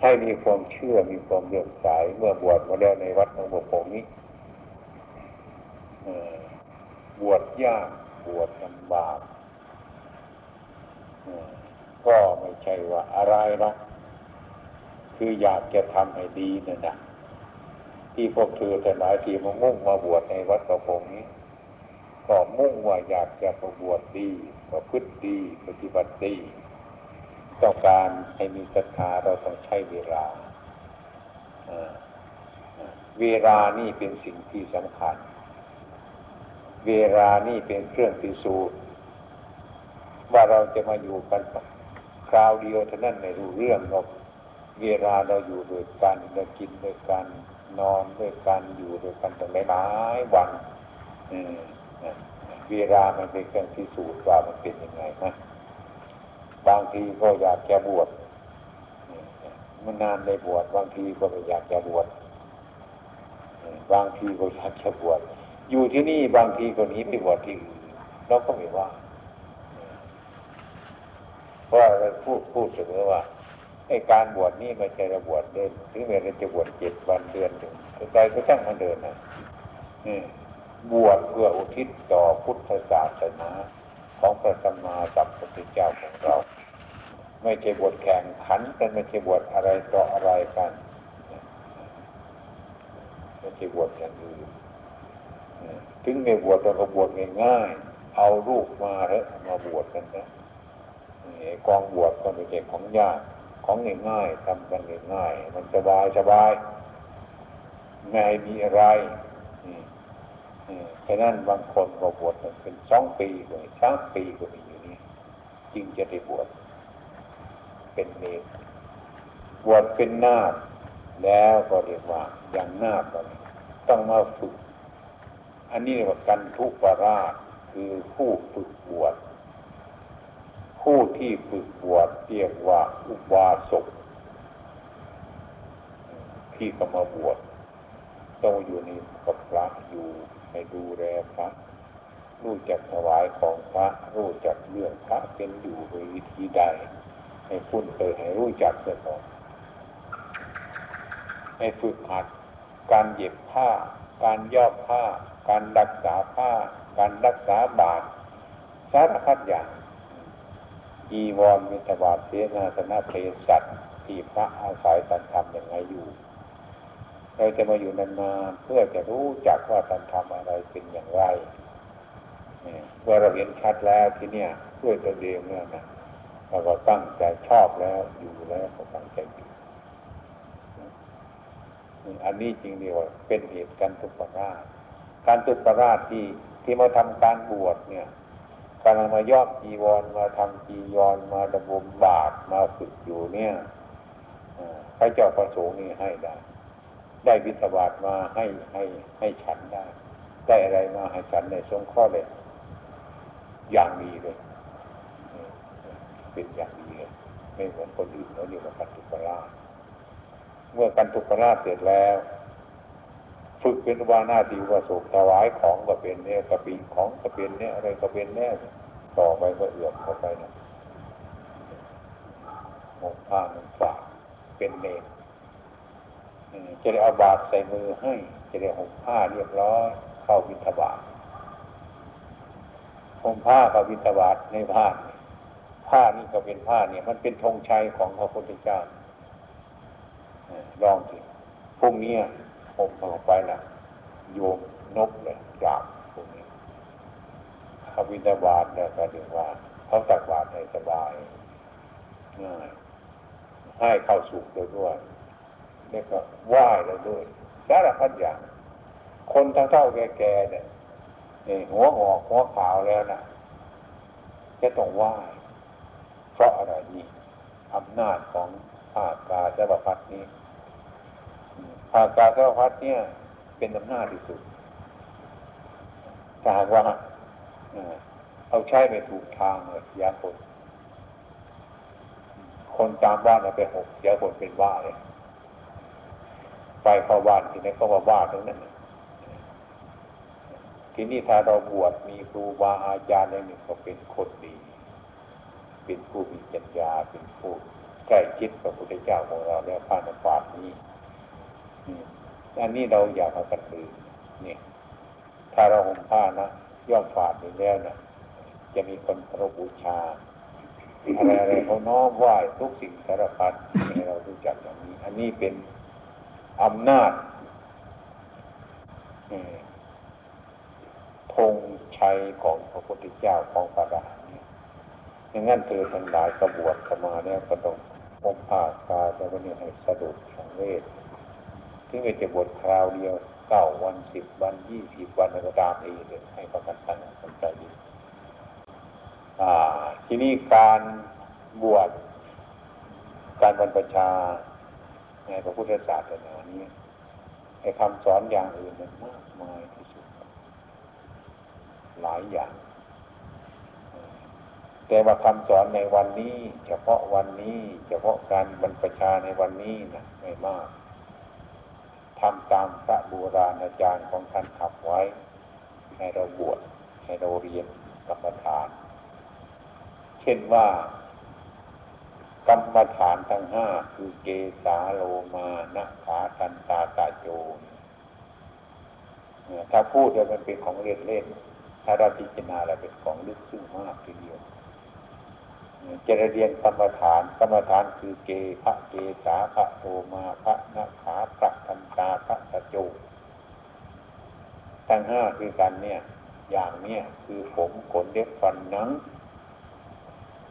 ให้มีความเชื่อมีความเลื่อมใสเมื่อบวชมาแล้วในวัดหลวงปู่ผงนี้บวชยากบวชลำบากก็ไม่ใช่ว่าอะไรนะคืออยากจะทำให้ดีนั่นนะที่พวกเธอแต่หลายทีมามุ่งมาบวชในวัดประพงนี้ก็มุ่งว่าอยากจะประบวชดีประพฤติดี ปฏิบัติดี ต้องการให้มีศรัทธาเราต้องใช้เวลาเวลานี่เป็นสิ่งที่สำคัญ เวลานี่เป็นเครื่องพิสูจน์ว่าเราจะมาอยู่กันคราวเดียวเท่านั้นไม่รู้เรื่องหรอกเวลาเราอยู่ด้วยกันเรากินด้วยกันนอนด้วยกันอยู่ด้วยกันตั้งหลายวันเวลามันเป็นเครื่องพิสูจน์ว่ามันเป็นยังไงนะ บางทีก็อยากจะบวชมันนานได้บวชบางทีก็ไม่อยากจะบวชบางทีก็อยากจะบวชอยู่ที่นี่บางทีก็หนีไปบวชที่อื่นเราก็ไม่ว่าเพราะเราพูดพูดเสมอว่าไอ้การบวชนี่ไม่ใช่ระบวชเดินถึงแม้เราจะบวชเจ็ดวันเดือนหนึ่งใจก็ช่างมันเดินนะบวชเพื่ออุทิศต่อพุทธศาสนา ของพระสัมมาสัมพุทธเจ้าของเรา ไม่ใช่บวชแข่งขันกันไม่ใช่บวชอะไรต่ออะไรกันไม่ใช่บวชอย่างอื่นถึงไม่บวชเราก็บวชง่ายๆเอาลูกมาเถอะมาบวชกันนะกองบวชก็ไม่ใช่ของยากของง่ายๆทำกันง่ายๆมันสบายสบายไม่มีอะไร ฉะนั้นบางคนก็บวชเป็นสองปีก็มีสามปีก็มีอยู่นี่จึงจะได้บวชเป็นเนรบวชเป็นนาคแล้วก็เรียกว่าอย่างนาคก็ต้องมาฝึก อันนี้เรียกว่ากันทุปราชคือผู้ฝึกบวชผู้ที่ฝึกบวชเรียกว่าอุบาสกที่ก็มาบวชต้องอยู่ในกับพระอยู่ ให้ดูแลพระรู้จักถวายของพระ รู้จักเรื่องพระเป็นอยู่โดยวิธีใด ให้คุ้นเคยให้รู้จักเสียก่อนให้ฝึกหัดการเย็บผ้า การย่อผ้า การรักษาผ้า การรักษาบาตรสารพัดอย่างอีวรมิตบาทเสนาสนะเพสัตที่พระอาศัยตันทำอยังไงอยู่ เราจะมาอยู่นานๆเพื่อจะรู้จักว่าตันทำอะไรเป็นอย่างไรเมื่อเราเห็นชัดแล้วที่เนี่ยด้วยตัวเองเนี่ยนะเราก็ตั้งใจชอบแล้วอยู่แล้วก็ตั้งใจอยู่อันนี้จริงเดียวเป็นเหตุการตุปราชการตุปราชที่ที่มาทำการบวชเนี่ยการมาย่อมจีวรมาทำจีวรมาดำบมบาทมาฝึกอยู่เนี่ยพระเจ้าประสงค์นี่ให้ได้ ได้วิทบาทมาให้ให้ให้ฉันได้ได้อะไรมาให้ฉันในทรงข้อเลยอย่างดีเลย เป็นอย่างดีเลยไม่เหมือนคนอื่นเขาเรียกว่ากันทุกราชเมื่อกันทุกราชเสร็จแล้ว ฝึกเป็นวานาทีว่าสุถวายของก็เป็นเนี่ยกระปิงของก็เป็นเนี่ยอะไรก็เป็นเนี่ยต่อไปก็เอื่อมเข้าไปนะหมกผ้าหนึ่งฝากเป็นเนร จะได้เอาบาตรใส่มือให้ จะได้ห่มผ้าเรียบร้อยเข้าวิทบาทห่มผ้ากับวิทบาทในผ้าผ้านี่ก็เป็นผ้าเนี่ย มันเป็นธงชัยของพระพุทธเจ้าลองสิพรุ่งนี้ผมออกไปนะโยมนกเลยจาบพวกนี้เขาวินาบาตเนี่ยก็เรียกว่าเขาตักบาตให้สบายง่ายให้เข้าสุขด้วยด้วย แล้วก็ไหว้แล้วด้วยสารพัดอย่าง คนทั้งเท่าแก่ๆเนี่ยหัวหอกหัวขาวแล้วนะจะต้องไหว้เพราะอะไรนี่อำนาจของภาคกาจะปรพัดนี้ภาคกาจะปรพัดเนี่ย เป็นอำนาจที่สุดถ้าหากว่าเอาใช้ไปถูกทางเลยยาคน คนตามบ้านเราไปหกเสียคนเป็นว่าเลย ไปเข้าบ้านทีนี้ก็มาบ้าตรงนั้นทีนี้ถ้าเราบวชมีครูบาอาจารย์อย่างหนึ่งก็เป็นคนดี เป็นผู้มีปัญญาเป็นผู้ใกล้ชิดกับพระพุทธเจ้าของเราแล้วผ้านฝาดนี้อันนี้เราอยากเอากันลืมนี่ถ้าเราห่มผ้านะย่อมฝาดอยู่แล้วนะจะมีคนเคารพบูชาอะไรอะไรเขาน้อมไหว้ทุกสิ่งสารพัดให้เรารู้จักอย่างนี้ อันนี้เป็น อำนาจธงชัยของพระพุทธเจ้าของพระราเนี่ยอย่างนั้นเธอทั้งหลายกระบวชเข้ามาเนี่ยก็ต้องพมผ้าคาแต่วันนี้ให้สะดุดสังเวชถึงจะบวชคราวเดียวเก้าวันสิบวันยี่สิบวันก็ตามเองเลยให้ประกันตั้งสนใจดีทีนี้การบวชการบรรพชา ในพระพุทธศาสนานี้ไอ้คำสอนอย่างอื่นมันมากมายที่สุด หลายอย่าง แต่ว่าคำสอนในวันนี้ เฉพาะวันนี้ เฉพาะการบรรพชาในวันนี้นะไม่มากทำตามพระโบราณอาจารย์ของท่านขับไว้ ให้เราบวชให้เราเรียนกรรมฐาน เช่นว่า กรรมฐานทั้งห้าคือเกสาโลมานะขาทันตาตาโจถ้าพูดแล้วมันเป็นของเล่นเล่นถ้าเราพิจารณาแล้วเป็นของลึกซึ้งมากทีเดียวจะเรียนกรรมฐานกรรมฐานคือเกพระเกสาพระโลมาพระนาขาพระทันตาพระตาโจทั้งห้าคือกันเนี่ยอย่างเนี้ยคือผมขนเล็บฟันหนัง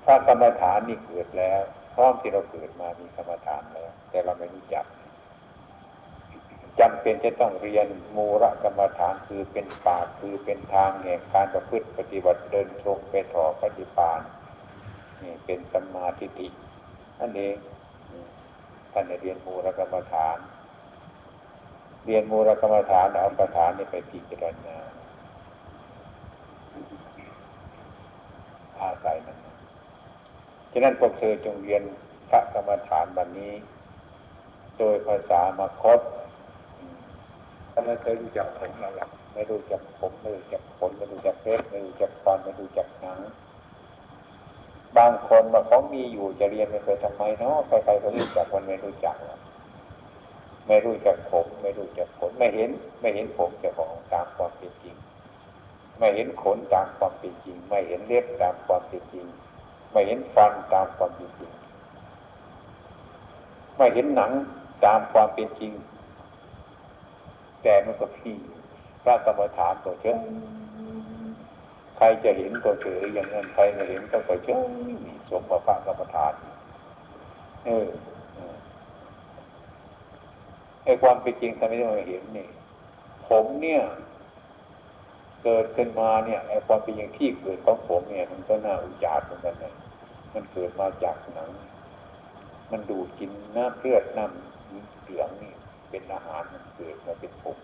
ถ้ากรรมฐานนี่เกิดแล้ว ร้อมที่เราเกิดมามีกรรมฐานแล้วแต่เราไม่รู้จักจำเป็นจะต้องเรียนมูระกรรมฐานคือเป็นปากคือเป็นทางแห่งการประพฤติปฏิบัติเดินชงไปถอปฏิปานนี่เป็นสมาทิฏฐินั่นเองท่านเรียนมูระกรรมฐาน เรียนมูระกรรมฐานเอาประฐานนี่ไปพิจารณาอาศัย ฉะนั้นพวกเธอจงเรียนพระกรรมฐานวันนี้ โดยภาษามาคตถ้าไม่เคยรู้จักผมเราหรอกไม่รู้จักผมไม่รู้จักผลไม่รู้จักเพชรไม่รู้จักฟันไม่รู้จักหนังบางคนมาเขามีอยู่จะเรียนไม่เคยทำไมเนาะใครๆก็รู้จักมันไม่รู้จักไม่รู้จักผม ไม่รู้จักผลไม่เห็น ไม่เห็นผมจะของตามความเป็นจริง ไม่เห็นขนตามความเป็นจริง ไม่เห็นเล็บตามความเป็นจริง ไม่เห็นฟันตามความเป็นจริง ไม่เห็นหนังตามความเป็นจริง แต่มันก็พี่พระกรรมฐานตัวเชื่อใครจะเห็นตัวเฉยอย่างนั้นใครไม่เห็นก็ตัวเชื่อสมกับพระกรรมฐานเออไอความเป็นจริงทำไมไม่เห็นนี่ ผมเนี่ย เกิดขึ้นมาเนี่ยไอ้ความเป็นอย่างที่เกิดของผมเนี่ย มันก็น่าอุจารเหมือนกันนะมันเกิดมาจากหนัง มันดูดกินน้ำเลือดน้ำเหลืองนี่เป็นอาหารมันเกิดมาเป็นผม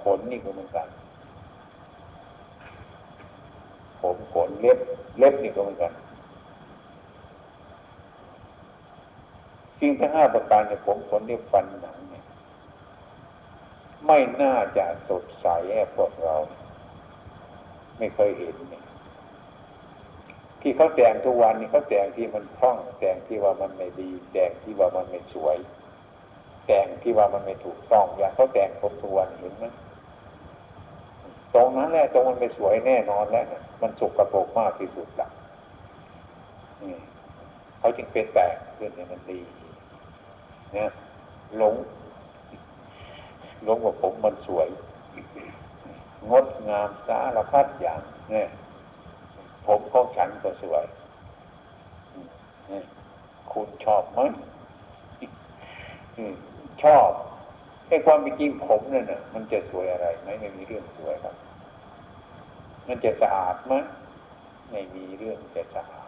ขนนี่ก็เหมือนกัน ผมขนเล็บเล็บนี่ก็เหมือนกันสิ่งทั้งห้าประการในผมขนเล็บฟันหนัง ไม่น่าจะสดใสแอบพวกเรา ไม่เคยเห็นที่เขาแต่งทุกวันนี้เขาแต่งที่มันคล่องแต่งที่ว่ามันไม่ดีแต่งที่ว่ามันไม่สวย แต่งที่ว่ามันไม่ถูกต้องอย่างเขาแต่งผมทุกวันเห็นไหมตรงนั้นแหละตรงมันไม่สวยแน่นอนแล้วนะมันสุกกระโปกมากที่สุดละเขาจึงเป็นแต่งเรื่องนี้มันดีเนี่ยหลง ลงว่าผมมันสวย งดงามสารพัดอย่างเนี่ยผมของฉันก็สวยคุณชอบมั้ยชอบไอ้ความเป็นจริงผมเนี่ยนะมันจะสวยอะไรไหมไม่มีเรื่องสวยครับ มันจะสะอาดมั้ยไม่มีเรื่องจะสะอาด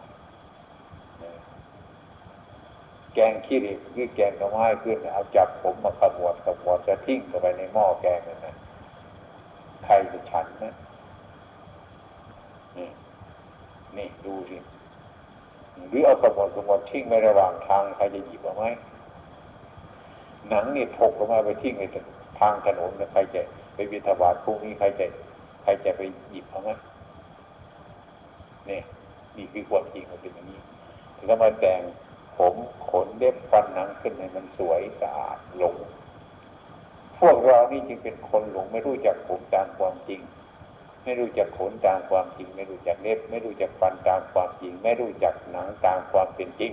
แกงขี้เหล็กหรือแกงกระไม้ขึ้นเอาจับผมมาขมวดขมวดจะทิ้งเข้าไปในหม้อแกงนั่นนะใครจะฉันนะนี่นี่ดูสิหรือเอาขมวดขมวดทิ้งไว้ระหว่างทางใครจะหยิบเอาไหมหนังนี่ถกออกมาไปทิ้งในทางถนนใครจะไปบิณฑบาตพรุ่งนี้ใครจะใครจะไปหยิบเอาไหมนี่นี่คือความจริงมันเป็นอย่างนี้ก็มาแต่ง ผมขนเล็บฟันหนังขึ้นให้มันสวยสะอาดหลง พวกเรานี่จึงเป็นคนหลงไม่รู้จักผมตามความจริง ไม่รู้จักขนตามความจริง ไม่รู้จักเล็บ ไม่รู้จักฟันตามความจริง ไม่รู้จักหนังตามความเป็นจริง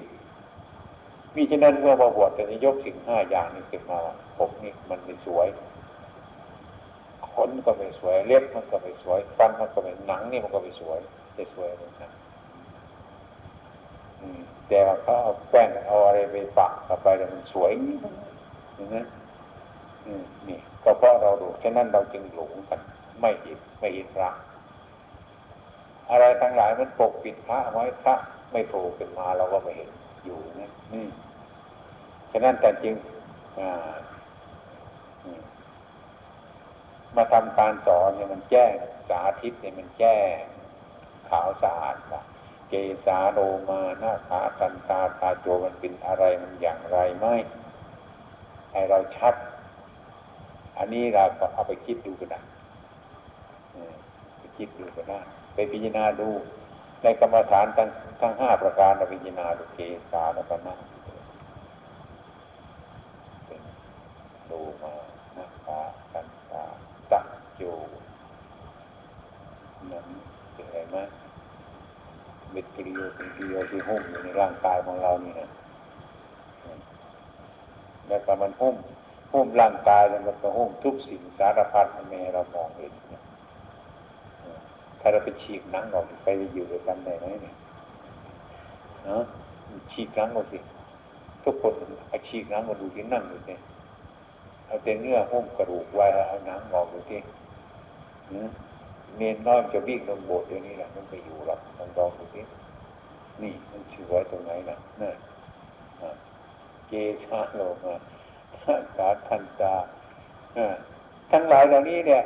มิฉะนั้นเมื่อมาบวชจะยกสิ่งห้าอย่างนี้ขึ้นมาผมนี่มันไม่สวยขนก็ไม่สวยเล็บมันก็ไม่สวย ฟันมันก็ไม่หนังนี่มันก็ไม่สวยจะสวยเลยนะ แต่เขาเอาแป้งเอาอะไรไปปักเข้าไปแล้วมันสวยอย่างนั้นนี่ก็เพราะเราดูแค่นั้นเราจึงหลงกัน ไม่เห็นไม่เห็นพระอะไรทั้งหลายมันปกปิดพระไว้พระไม่โผล่ขึ้นมาเราก็ไม่เห็นอยู่นะนี่ฉะนั้นแต่จริงมาทำการสอนเนี่ยมันแจ้งสาธิตเนี่ยมันแจ้งขาวสะอาดว่า เกสาโรมาหน้าขาตันตาตาโจมันเป็นอะไรมันอย่างไรไหมให้เราชัด อันนี้เราก็เอาไปคิดดูกันนะไปคิดดูกันนะไปพิจารณาดู ในกรรมฐานทั้งทั้งห้าประการเราพิจารณาดูเกสาแล้วก็นั่งดูมาหน้าขาตันตาตาโจนั้นเป็นอะไรไหม เม็ดกิริโยเป็นกิริโยที่หุ้มอยู่ในร่างกายของเรานี่นะแล้วก็มันหุ้มหุ้มร่างกายแล้วมันก็หุ้มทุกสิ่งสารพัดมันไม่เรามองเห็นถ้าเราไปฉีกหนังออกไปอยู่ด้วยกันได้ไหมเนี่ยนะฉีกหนังออกสิทุกคนไอฉีกหนังมาดูที่นั่งอยู่เนี่ยเอาแต่เนื้อหุ้มกระดูกไว้เอาหนังออกดูที่ เนนน้อยจะวิ่งลงโบสถ์เดี๋ยวนี้แหละมันไปอยู่หรอกลองลองดูสินี่มันชื่อไว้ตรงไหนนะนี่เกชาโลมาสาทันตาทั้งหลายเหล่านี้เนี่ย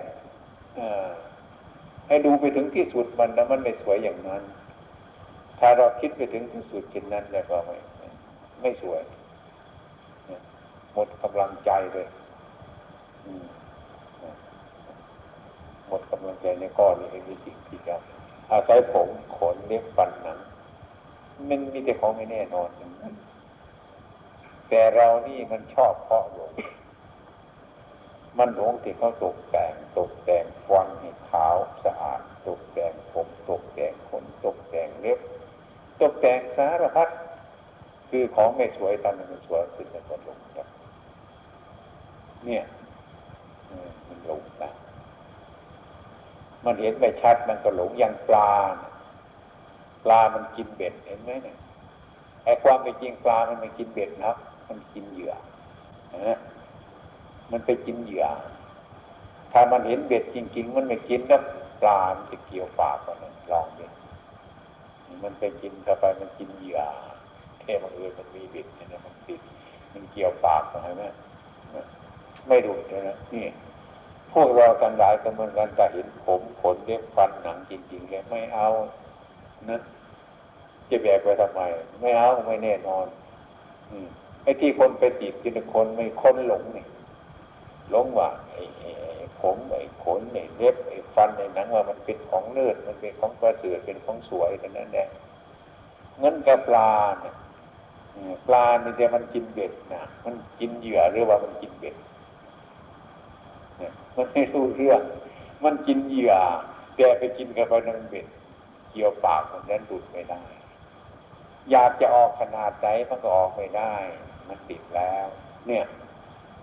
ให้ดูไปถึงที่สุดมันแล้วมันไม่สวยอย่างนั้น ถ้าเราคิดไปถึงที่สุดเช่นนั้นแล้วก็ไม่ไม่สวย หมดกำลังใจเลยหม มดกำลังใจในก้อนนี้มีสิ่งที่จะอาศัยผมขนเล็บฟันหนังมันมีแต่ของไม่แน่นอน แต่เรานี่มันชอบเพาะหลงมันหลงที่เขาตกแต่งตกแต่งฟันให้ขาวสะอาดตกแต่งผมตกแต่งขนตกแต่งเล็บ ตกแต่งสารพัดคือของไม่สวยทำให้มันสวยขึ้นแล้วก็หลงเนี่ยมันหลงนะ มันเห็นไม่ชัดมันก็หลงอย่างปลา ปลามันกินเบ็ดเห็นไหมเนี่ยไอ้ความเป็นจริงปลามันไม่กินเบ็ดนะครับมันกินเหยื่อนะมันไปกินเหยื่อ ถ้ามันเห็นเบ็ดจริง ๆ มันไม่กินแล้วปลามันจะเกี่ยวปากมันลองดิมันไปกินเข้าไปมันกินเหยื่อแค่บางเอิญมันมีเบ็ดเนี่ยมันติดมันเกี่ยวปากใช่ไหมไม่ดูเลยนะนี่ พวกเราทั้งหลายก็เหมือนกันแต่เห็นผมขนเล็บฟันหนังจริงๆเลยไม่เอานะจะแบกไปทำไม ไม่เอาไม่แน่นอน อืมไอ้ที่คนไปติดคือคนไม่คนหลงนี่หลงว่าไอ้ผมไอ้ขนไอ้เล็บไอ้ฟันไอ้หนังว่ามันเป็นของเลือดมันเป็นของประเสริฐเป็นของสวยกันนั่นแหละเงินกับปลาเนี่ยปลาเนี่ยมันกินเบ็ดนะมันกินเหยื่อหรือว่ามันกินเบ็ด มันไม่รู้เรื่อง มันกินเหยื่อแต่ไปกินกับไปนังเบ็ดเกี่ยวปากมันนั้นดุดไม่ได้ อยากจะออกขนาดไหนมันก็ออกไม่ได้ มันติดแล้ว เนี่ย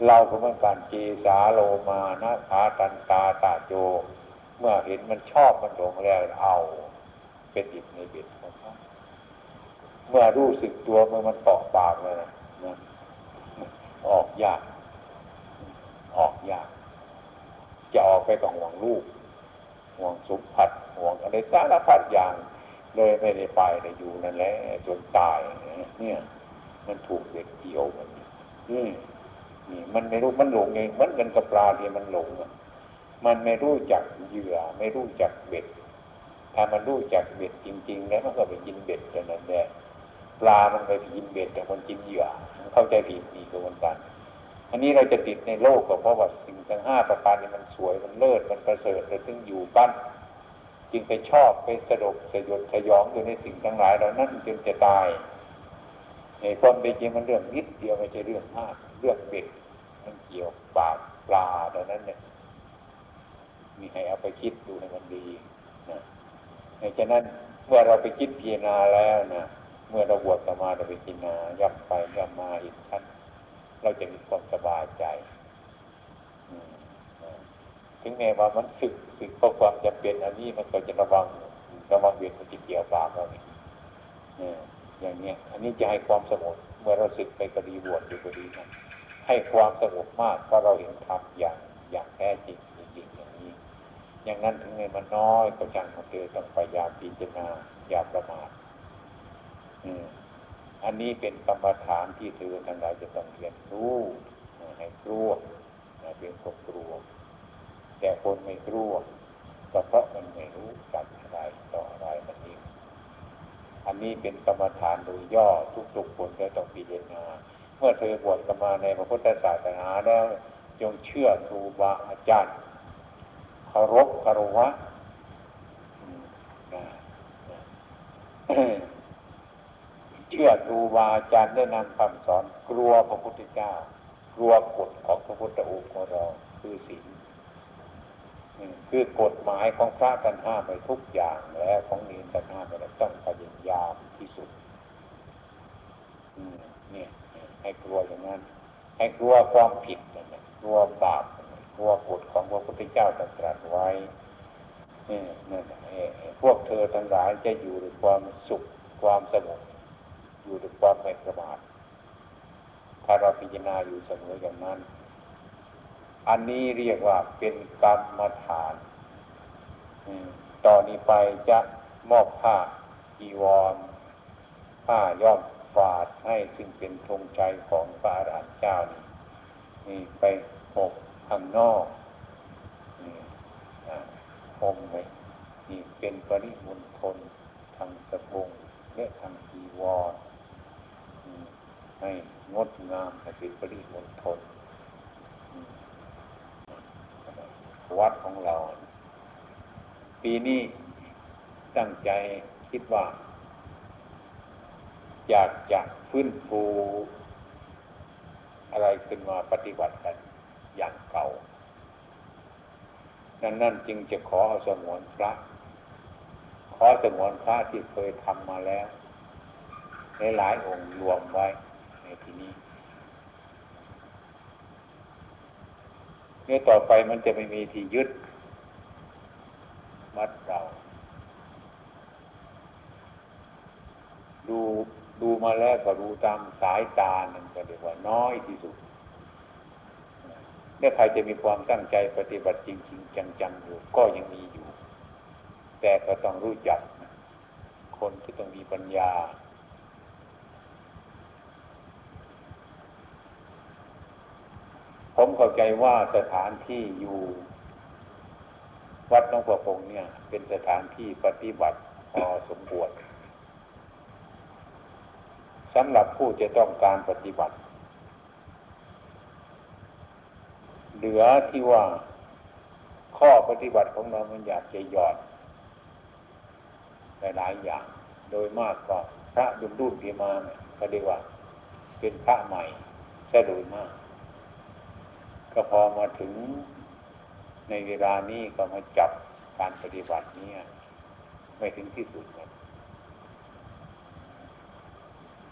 เราก็เหมือนกันเจสาโลมานะขาตันตาตาโจ เมื่อเห็นมันชอบมันหลงแล้วเอาเป็นติดในเบ็ดของเขาเมื่อรู้สึกตัวเมื่อมันเกาะปากเลยนะออกยาก ออกยาก จะออกไปกับห่วงลูกห่วงสมผัสห่วงอะไรสารพัดอย่างเลยไม่ได้ไปเลยอยู่นั่นแหละจนตายเนี่ย มันถูกเด็กเกี่ยวมันนี่นี่มันไม่รู้มันหลงเองมันกันกับปลาที่มันหลงอะมันไม่รู้จักเหยื่อ ไม่รู้จักเบ็ด ถ้ามันรู้จักเบ็ดจริง ๆ แล้วมันก็ไปกินเบ็ดกันนั่นแหละปลามันไปกินเบ็ดแต่คนกินเหยื่อ เข้าใจผิดนี่ก็เหมือนกัน อันนี้เราจะติดในโลกก็เพราะว่าสิ่งทั้งห้าประการนี้มันสวยมันเลิศมันประเสริฐเราถึงอยู่บ้านจึงไปชอบไปสะดกสยดสยองอยู่ในสิ่งทั้งหลายเหล่านั้นจึงจะตายในความเป็นจริงมันเรื่องนิดเดียวไม่ใช่เรื่องมากเรื่องเบ็ดมันเกี่ยวปากปลาตอนนั้นเนี่ยมีให้เอาไปคิดดูให้มันดีนะในฉะนั้นเมื่อเราไปคิดพิจารณาแล้วนะเมื่อเราบวชสมาเราไปพิจารณาย่ำไปย่ำมาอีกท่าน เราจะมีความสบายใจถึงแม้ว่ามันสึกสึกเพราะความจำเป็นอันนี้มันก็จะระวังระวังเวียนมันจะเกี่ยวปากเราเนี่ยอย่างเนี้ยอันนี้จะให้ความสงบเมื่อเราสึกไปกระดีบวชอยู่กระดีนะให้ความสงบมากเพราะเราเห็นธรรมอย่างอย่างแท้จริงจริงอย่างนี้ อย่างนั้นถึงแม้มันน้อยก็จังของเธอต้องพยายามพิจารณาอย่าประมาทอั อันนี้เป็นกรรมฐานที่เธอทั้งหลายจะต้องเรียนรู้ให้กลัวเป็นคนกลัว แต่คนไม่กลัวก็เพราะมันไม่รู้จักอะไรต่ออะไรมันเองอันนี้เป็นกรรมฐานโดยย่อทุกๆคนจะต้องพิจารณาเมื่อเธอบวชกันมาในพระพุทธศาสนาแล้วจงเชื่อครูบาอาจารย์เคารพคารวะ เชื่อครูบาอาจารย์ได้นำคำสอนกลัวพระพุทธเจ้า กลัวกฎของพระพุทธองค์ของเราคือศีลคือกฎหมายของพระกันห้ามไปทุกอย่างแล้วของนีนกันห้ามไปต้องพยายามที่สุดเนี่ยให้กลัวอย่างนั้น ให้กลัวความผิดนะกลัวบาปกลัวกฎของพระพุทธเจ้าตรัสไว้นี่นั่นพวกเธอทั้งหลายจะอยู่ด้วยความสุขความสงบ อยู่ด้วยความไม่ประมาทถ้าเราพิจารณาอยู่เสมออย่างนั้น อันนี้เรียกว่าเป็นกรรมฐานต่อนนี้ไปจะมอบผ้าอีวรผ้าย่อมฝาดให้ซึ่งเป็นธงใจของพระอรหันต์เจ้านี่นี่ไปหกข้างนอกนี่หงไปนี่เป็นปริมณฑลทางสะบงและทางอีวร ให้งดงามให้เป็นปริมณฑลวัดของเรา ปีนี้ตั้งใจคิดว่า อยากจะฟื้นฟูอะไรขึ้นมาปฏิบัติกันอย่างเก่าดังนั้นจึงจะขอเอาสมวนพระ ขอสมวนพระที่เคยทำมาแล้ว ในหลายองค์รวมไว้ ในที่นี้นี่ต่อไปมันจะไม่มีที่ยึด มัดเรา ดูดูมาแล้วก็ดูตามสายตานั่นก็เรียกว่าน้อยที่สุดเนี่ยใครจะมีความตั้งใจปฏิบัติจริง ๆ จังๆอยู่ก็ยังมีอยู่ แต่ก็ต้องรู้จัก คนที่ต้องมีปัญญา ผมเข้าใจว่าสถานที่อยู่วัดน้องประพงเนี่ย เป็นสถานที่ปฏิบัติพอสมควรสำหรับผู้จะต้องการปฏิบัติ เหลือที่ว่าข้อปฏิบัติของเรามันอยากจะหยอดหลายอย่าง โดยมากก็พระดุมดุนที่มาเนี่ยก็เรียกว่า เป็นพระใหม่ใช่โดยมาก ก็พอมาถึงในเวลานี้ก็มาจับการปฏิบัตินี้ไม่ถึงที่สุดเลย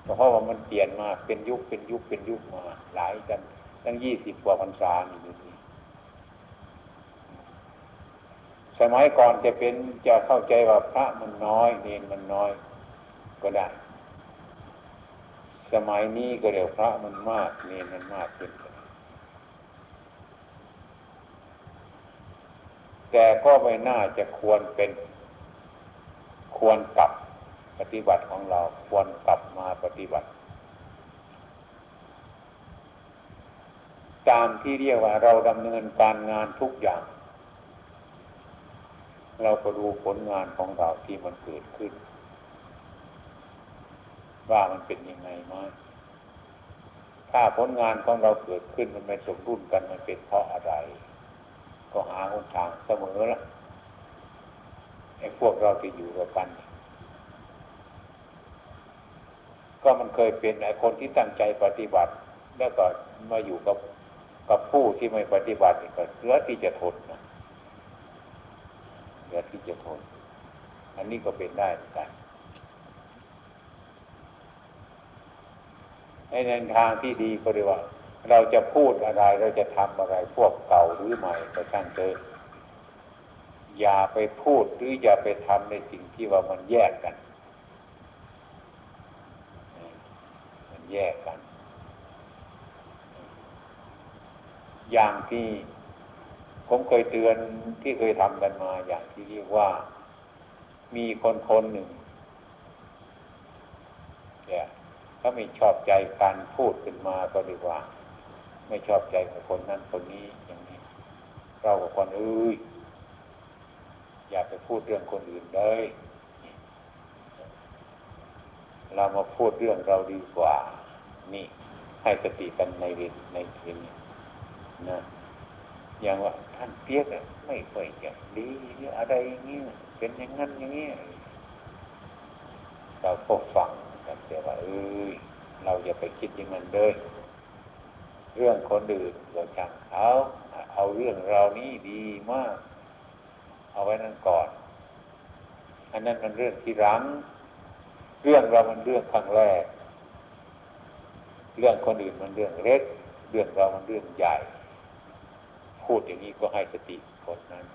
เพราะว่ามันเปลี่ยนมาเป็นยุคเป็นยุคเป็นยุคมา หลายกันตั้งยี่สิบกว่าพรรษาอยู่นี่สมัยก่อนจะเป็นจะเข้าใจว่าพระมันน้อยเนนมันน้อยก็ได้ สมัยนี้ก็เรียกพระมันมากเนนมันมากขึ้น แต่ก็ไม่น่าจะควรเป็น ควรกลับปฏิบัติของเราควรกลับมาปฏิบัติ ตามที่เรียกว่าเราดำเนินการงานทุกอย่าง เราก็ดูผลงานของเราที่มันเกิดขึ้น ว่ามันเป็นยังไงมาถ้าผลงานของเราเกิดขึ้นมันไม่สมดุลกันมันเป็นเพราะอะไร ก็หาหนทางเสมอละไอ้พวกเราที่อยู่ด้วยกัน ก็มันเคยเป็นไอ้คนที่ตั้งใจปฏิบัติ แล้วก็มาอยู่กับกับผู้ที่ไม่ปฏิบัติก็เหลือที่จะทนนะเหลือที่จะทน อันนี้ก็เป็นได้เหมือนกันในแนวทางที่ดีก็เรียกว่า เราจะพูดอะไรเราจะทำอะไรพวกเก่าหรือใหม่ก็ช่างเถอะอย่าไปพูดหรืออย่าไปทำในสิ่งที่ว่ามันแยกกัน มันแยกกัน อย่างที่ผมเคยเตือนที่เคยทำกันมา อย่างที่เรียกว่ามีคนคนหนึ่งเนี่ยเขาไม่ชอบใจการพูดขึ้นมาก็ดีกว่า ไม่ชอบใจกับคนนั้นคนนี้อย่างนี้ เรากับคนเอ้ยอย่าไปพูดเรื่องคนอื่นเลยเรามาพูดเรื่องเราดีกว่า นี่ ให้สติกันในเวในทีนี้นะอย่างว่าท่านเปียกไม่ค่อยอย่างดีหรืออะไรอย่างนี้เป็นอย่างนั้นอย่างนี้เราก็ฟังกันแต่ว่าเอ้ยเราอย่าไปคิดอย่างนั้นเลย เรื่องคนอื่นเราช่างเขาเอาเรื่องเรานี้ดีมาก เอาไว้นั่นก่อน อันนั้นมันเรื่องที่รั้ง เรื่องเรามันเรื่องครั้งแรก เรื่องคนอื่นมันเรื่องเล็ก เรื่องเรามันเรื่องใหญ่ พูดอย่างนี้ก็ให้สติคนนั้น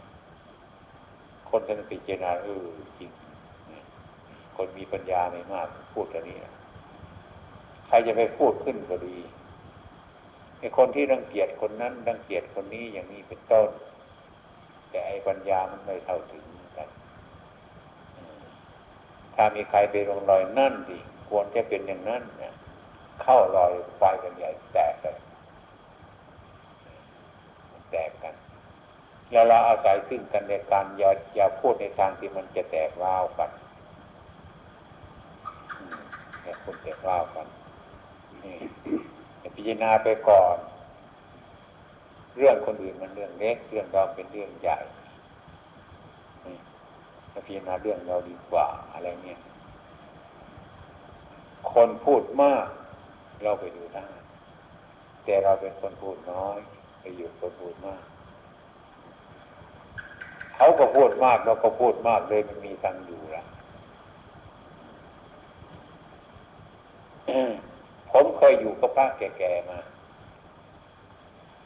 คนท่านพิจารณาเออจริง คนมีปัญญาไม่มากพูดอย่างนี้ ใครจะไปพูดขึ้นก็ดี ไอ้คนที่รังเกียจคนนั้นรังเกียจคนนี้อย่างนี้เป็นต้น แต่ไอ้ปัญญามันไม่เท่าถึงกันถ้ามีใครไปลงรอยนั่นดิควรจะเป็นอย่างนั้นเนี่ยเข้ารอยไฟกันใหญ่แตกเลยแตกกันแล้วเราอาศัยซึ่งกันในการอย่าอย่าพูดในทางที่มันจะแตกร้าวกันอย่าพูดแตกร้าวกัน พิจารณาไปก่อน เรื่องคนอื่นมันเรื่องเล็ก เรื่องเราเป็นเรื่องใหญ่พิจารณาเรื่องเราดีกว่าอะไรเนี่ย คนพูดมาก เราไปอยู่ได้แต่เราเป็นคนพูดน้อย ไปอยู่คนพูดมาก เขาก็พูดมากเราก็พูดมากเลยมันมีทางอยู่ละ ผมเคยอยู่กับพระแก่ๆมา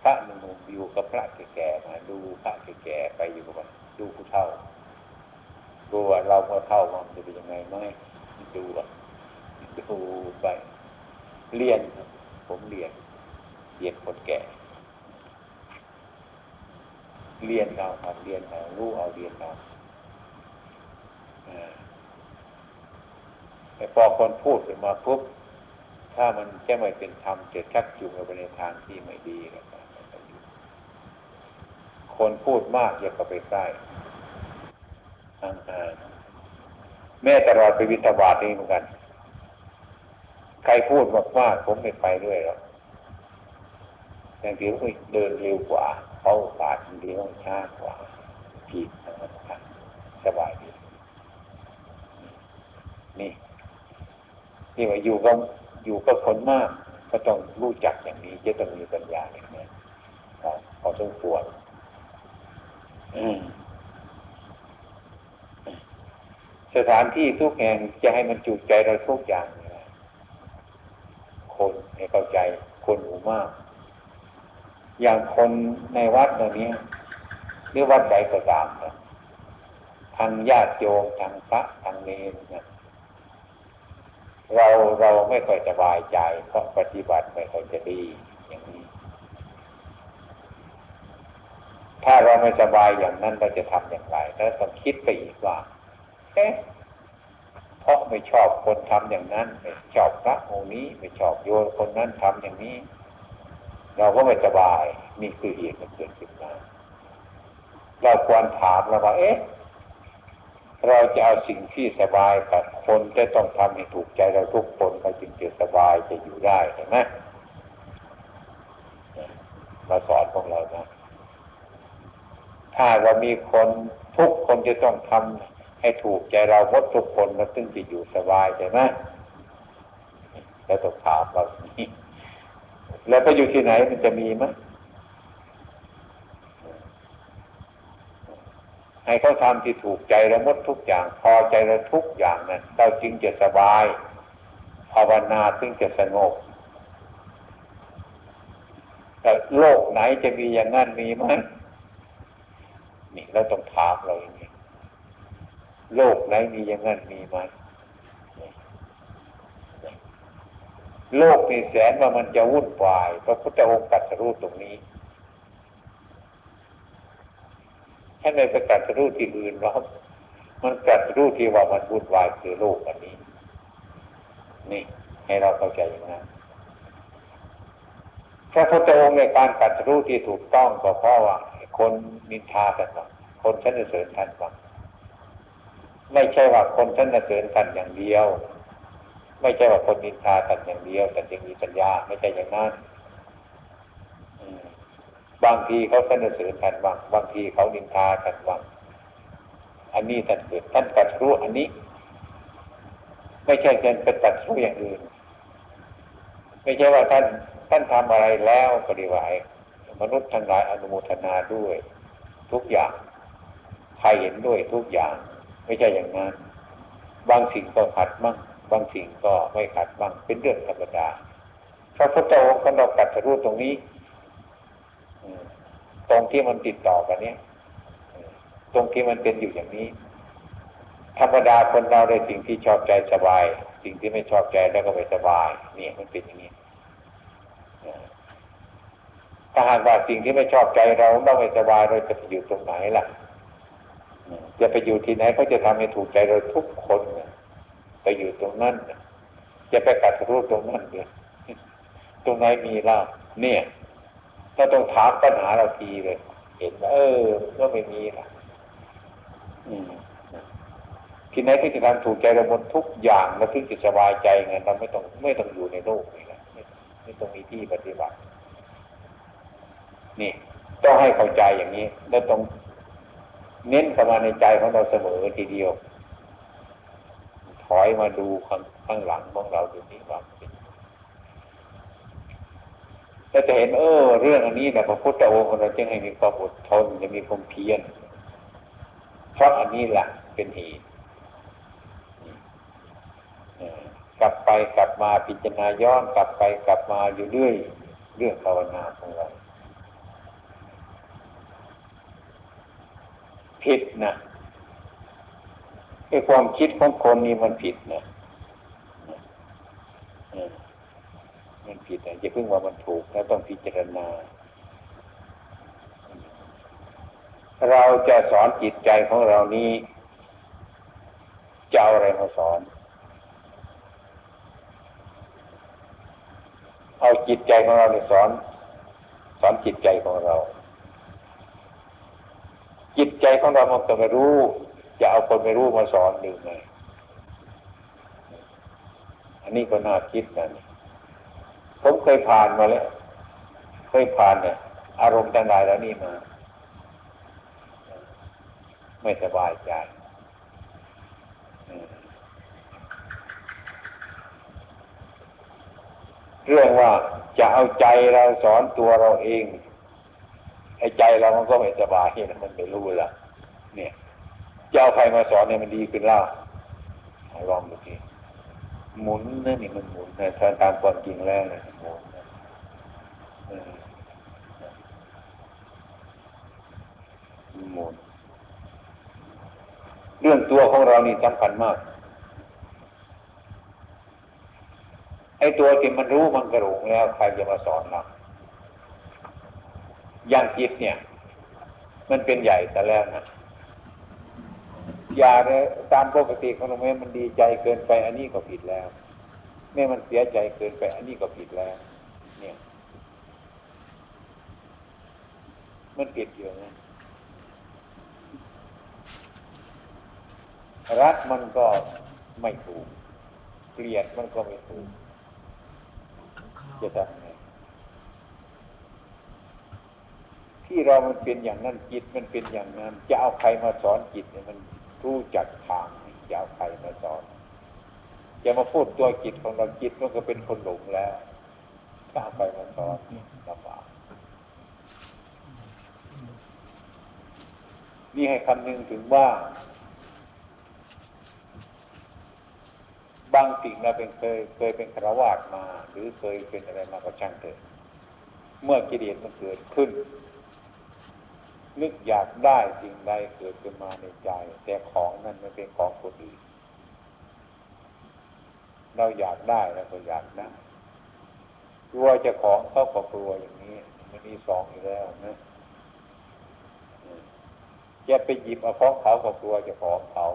พระหนุ่มอยู่กับพระแก่ๆมา ดูพระแก่ๆไปอยู่กับดูผู้เฒ่าดูว่าเราพอเท่ามันจะเป็นยังไงไหมดูดูไปเรียนผมเรียนเรียนคนแก่ เรียนเอาครับเรียนเอารู้เอาเรียนเอาแต่พอคนพูดขึ้นมาปุ๊บ ถ้ามันจะไม่เป็นธรรมจะชักจูงเอาไปในทางที่ไม่ดีนะครับคนพูดมากอย่าก็ไปใกล้ห่างๆแม่ตลอดไปวิทบาทนี่เหมือนกัน ใครพูดมากๆผมไม่ไปด้วยหรอกอย่างเดียวเดินเร็วกว่า เขาปาดเดียวช้ากว่าผิดนะครับสบายดีนี่ นี่ว่าอยู่กับ อยู่กับคนมากก็ต้องรู้จักอย่างนี้จะต้องมีปัญญาอย่างนี้พอสมควรสถานที่ทุกแห่งจะให้มันจูใจเราทุกอย่างคนให้เข้าใจคนหมู่มาก อย่างคนในวัดเรานี้หรือวัดใดก็ตามนะทางญาติโยมทางพระทางเนรนะ เราเราไม่ค่อยสบายใจ เพราะปฏิบัติไม่ค่อยจะดีอย่างนี้ ถ้าเราไม่สบายอย่างนั้นเราจะทำอย่างไรแล้วต้องคิดไปอีกว่าเอ๊ะเพราะไม่ชอบคนทำอย่างนั้น ไม่ชอบพระองค์นี้ไม่ชอบโยนคนนั้นทำอย่างนี้ เราก็ไม่สบายนี่คือเหตุที่เกิดขึ้นมาเราควรถามเราว่า เอ๊ะ เราจะเอาสิ่งที่สบายกับคนจะต้องทำให้ถูกใจเราทุกคนเราจึงจะสบายจะอยู่ได้เห็นไหมมาสอนของเรานะถ้าเรามีคนทุกคนจะต้องทำให้ถูกใจเราหมดทุกคนเราตึงจะอยู่สบายใช่ไหมแล้วต้องถามเรานี้แล้วไปอยู่ที่ไหนมันจะมีไหม ให้เขาทำที่ถูกใจเราหมดทุกอย่าง พอใจเราทุกอย่างนั้นเราจึงจะสบาย ภาวนาจึงจะสงบแต่โลกไหนจะมีอย่างนั้นมีไหมนี่เราต้องถามเราอย่างนี้โลกไหนมีอย่างนั้นมีไหมโลกมีแสนว่ามันจะวุ่นวายพระพุทธองค์ตรัสรู้ตรงนี้ ถ้าไม่ไปตรัสรู้ที่อื่นหรอกมันตรัสรู้ที่ว่ามันวุ่นวายคือโลกอันนี้ นี่ ให้เราเข้าใจอย่างนั้นพระพุทธองค์ในการตรัสรู้ที่ถูกต้องก็เพราะว่า คนมินทากันว่าคนชั้นเสริญท่านว่าไม่ใช่ว่าคนชั้นเสริญท่านอย่างเดียว ไม่ใช่ว่าคนนินทาท่านอย่างเดียวแต่ยังมีปัญญาไม่ใช่อย่างนั้น บางทีเขาสนเสริญท่านบ้างบางทีเขานินทาท่านบ้างอันนี้ท่านเกิดท่านตัดรู้อันนี้ ไม่ใช่เกินไปตัดรู้อย่างอื่น ไม่ใช่ว่าท่านท่านทำอะไรแล้วปฏิวัติมนุษย์ทั้งหลายอนุโมทนาด้วย ทุกอย่างใครเห็นด้วยทุกอย่าง ไม่ใช่อย่างนั้น บางสิ่งก็ขัดมั่งบางสิ่งก็ไม่ขัดบ้างเป็นเรื่องธรรมดาพระพุทธองค์ก็เราตัดรู้ตรงนี้ ตรงที่มันติดต่อกันเนี้ยตรงที่มันเป็นอยู่อย่างนี้ ธรรมดาคนเราได้สิ่งที่ชอบใจสบาย สิ่งที่ไม่ชอบใจแล้วก็ไม่สบายนี่มันเป็นอย่างนี้ถ้าหากว่าสิ่งที่ไม่ชอบใจเราเราไม่สบายเราจะไปอยู่ตรงไหนล่ะจะไปอยู่ที่ไหนเขาจะทำให้ถูกใจเราทุกคนไปอยู่ตรงนั้นจะไปกัดรู้ตรงนั้นเดียตรงไหนมีเล่าเนี่ย ถ้าต้องถามปัญหาเราทีเลย เห็นว่าเออก็ไม่มีละที่ไหนที่จะทำถูกใจเราหมดทุกอย่างเราถึงจะสบายใจไงเราไม่ต้องไม่ต้องอยู่ในโลกนี่แหละไม่ไม่ต้องมีที่ปฏิบัติ นี่ ต้องให้เข้าใจอย่างนี้ แล้วต้องเน้นเข้ามาในใจของเราเสมอทีเดียว ถอยมาดูข้างข้างหลังของเราดูนี้ว่าเป็น ก็จะเห็นเออเรื่องอันนี้แหละพระพุทธองค์เราจึงให้มีความอดทนจะมีความเพียรเพราะอันนี้แหละเป็นเหตุกลับไปกลับมาพิจารณาย้อนกลับไปกลับมาอยู่เรื่อยเรื่องภาวนาของเราผิดนะไอ้ความคิดของคนนี้มันผิดนะ มันผิดนะจะเพิ่งว่ามันถูกแล้วต้องพิจารณา เราจะสอนจิตใจของเรานี้จะเอาอะไรมาสอน เอาจิตใจของเราในสอน สอนจิตใจของเรา จิตใจของเรามันก็ไม่รู้ จะเอาคนไม่รู้มาสอนหรือไงอันนี้ก็น่าคิดนะ ผมเคยผ่านมาแล้ว เคยผ่านเนี่ย อารมณ์ต่างๆแล้วนี่มา ไม่สบายใจเรื่องว่าจะเอาใจเราสอนตัวเราเองไอ้ใจเรามันก็ไม่สบายนะมันไม่รู้ละเนี่ยจะเอาใครมาสอนเนี่ยมันดีขึ้นแล้วลองดูที หมุนนั่นนี่มันหมุนนะถ้าตามความจริงแล้วนะหมุนหมุนเรื่องตัวของเรานี่สำคัญมาก ไอ้ตัวที่มันรู้มันกระหลงแล้ว ใครจะมาสอนเราอย่างจิตเนี่ย มันเป็นใหญ่แต่แล้วนะ อย่าเลยตามปกติของเราแม่มันดีใจเกินไป อันนี้ก็ผิดแล้วแม่มันเสียใจเกินไป อันนี้ก็ผิดแล้ว เนี่ย มันผิดอยู่นะรักมันก็ไม่ถูกเกลียดมันก็ไม่ถูกจะทำไงที่เรามันเป็นอย่างนั้นจิตมันเป็นอย่างนั้น จะเอาใครมาสอนจิตเนี่ยมัน รู้จักทางจะเอาใครมาสอนจะมาพูดตัวจิตของเราจิตมันก็เป็นคนหลงแล้วถ้าไปมาสอนลำบากนี่ให้คำนึงถึงว่า บางสิ่งเราเป็นเคย เคยเป็นครวาสมา หรือเคยเป็นอะไรมาก็ช่างเถิดเมื่อกิเลสมันเกิดขึ้น นึกอยากได้สิ่งใดเกิดขึ้นมาในใจ แต่ของนั้นมันเป็นของคนอื่นเราอยากได้แล้วก็อยากได้กลัวจะของเขาก็กลัวอย่างนี้ มันมีสองอยู่แล้วนะจะไปหยิบเอาของเขาก็กลัวจะของเขา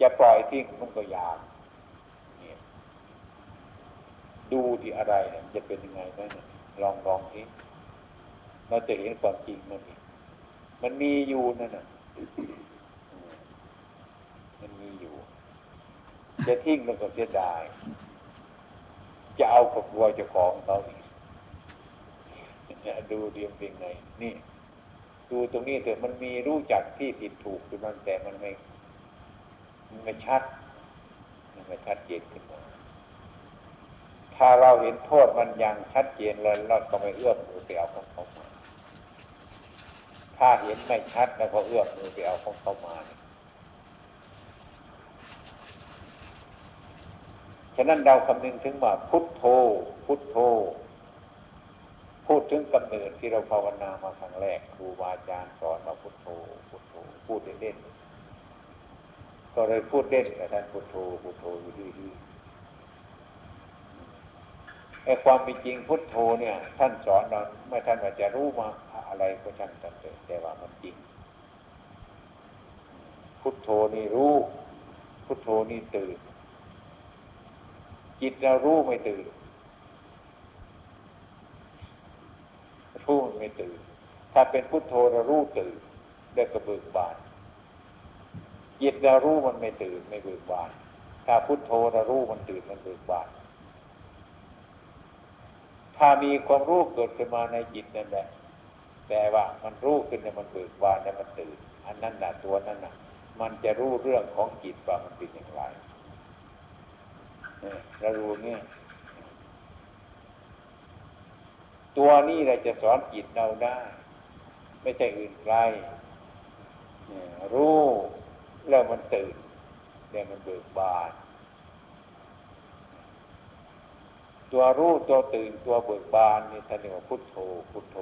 จะปล่อยทิ้งมันก็อยากดูที่อะไรจะเป็นยังไงไหมลองลองทิ้ง เราจะเห็นความจริงมันอีกมันมีอยู่นั่นน่ะมันมีอยู่ จะทิ้งมันก็เสียดาย จะเอากับวัวจะของเขาอีกดูเรียมเป็นไงนี่ดูตรงนี้เถอะมันมีรู้จักที่ผิดถูกคือมันแต่มันไม่มันไม่ชัด มันไม่ชัดเจนขึ้นมาถ้าเราเห็นโทษมันยังชัดเจนเลยเราก็ไม่เอื้อมมือไปเอาของเขามา ถ้าเห็นไม่ชัดแล้วก็เอื้อมมือไปเอาของเขามาฉะนั้นเราคำนึงถึงว่าพุทโธ พุทโธ พูดถึงกำเนิดที่เราภาวนามาครั้งแรกครูบาอาจารย์สอนมาพุทโธ พุทโธ พูดเล่นๆก็เลยพูดเล่นกับท่านพุทโธ พุทโธอยู่ดีๆ ไอ้ความเป็นจริงพุทโธเนี่ย ท่านสอนเราเมื่อท่านว่าจะรู้มาอะไรก็ช่างท่านเถอะแต่ว่ามันจริง พุทโธนี่รู้ พุทโธนี่ตื่น จิตเรารู้ไม่ตื่นรู้ไม่ตื่น ถ้าเป็นพุทโธเรารู้ตื่นได้กระเบิกบานจิตเรารู้มันไม่ตื่นไม่เบิกบาน ถ้าพุทโธเรารู้มันตื่นมันเบิกบาน ถ้ามีความรู้เกิดขึ้นมาในจิตนั่นแหละแต่ว่ามันรู้ขึ้นเนี่ยมันเบิกบานแล้วมันตื่น อันนั้นน่ะตัวนั้นน่ะ มันจะรู้เรื่องของจิตว่ามันเป็นอย่างไรเรารู้เนี่ยตัวนี้เราจะสอนจิตเราได้ ไม่ใช่อื่นไกลรู้แล้วมันตื่นแล้วมันเบิกบาน ตัวรู้ตัวตื่นตัวเบิกบานนี่ท่านเรียกว่าพุทโธพุทโธ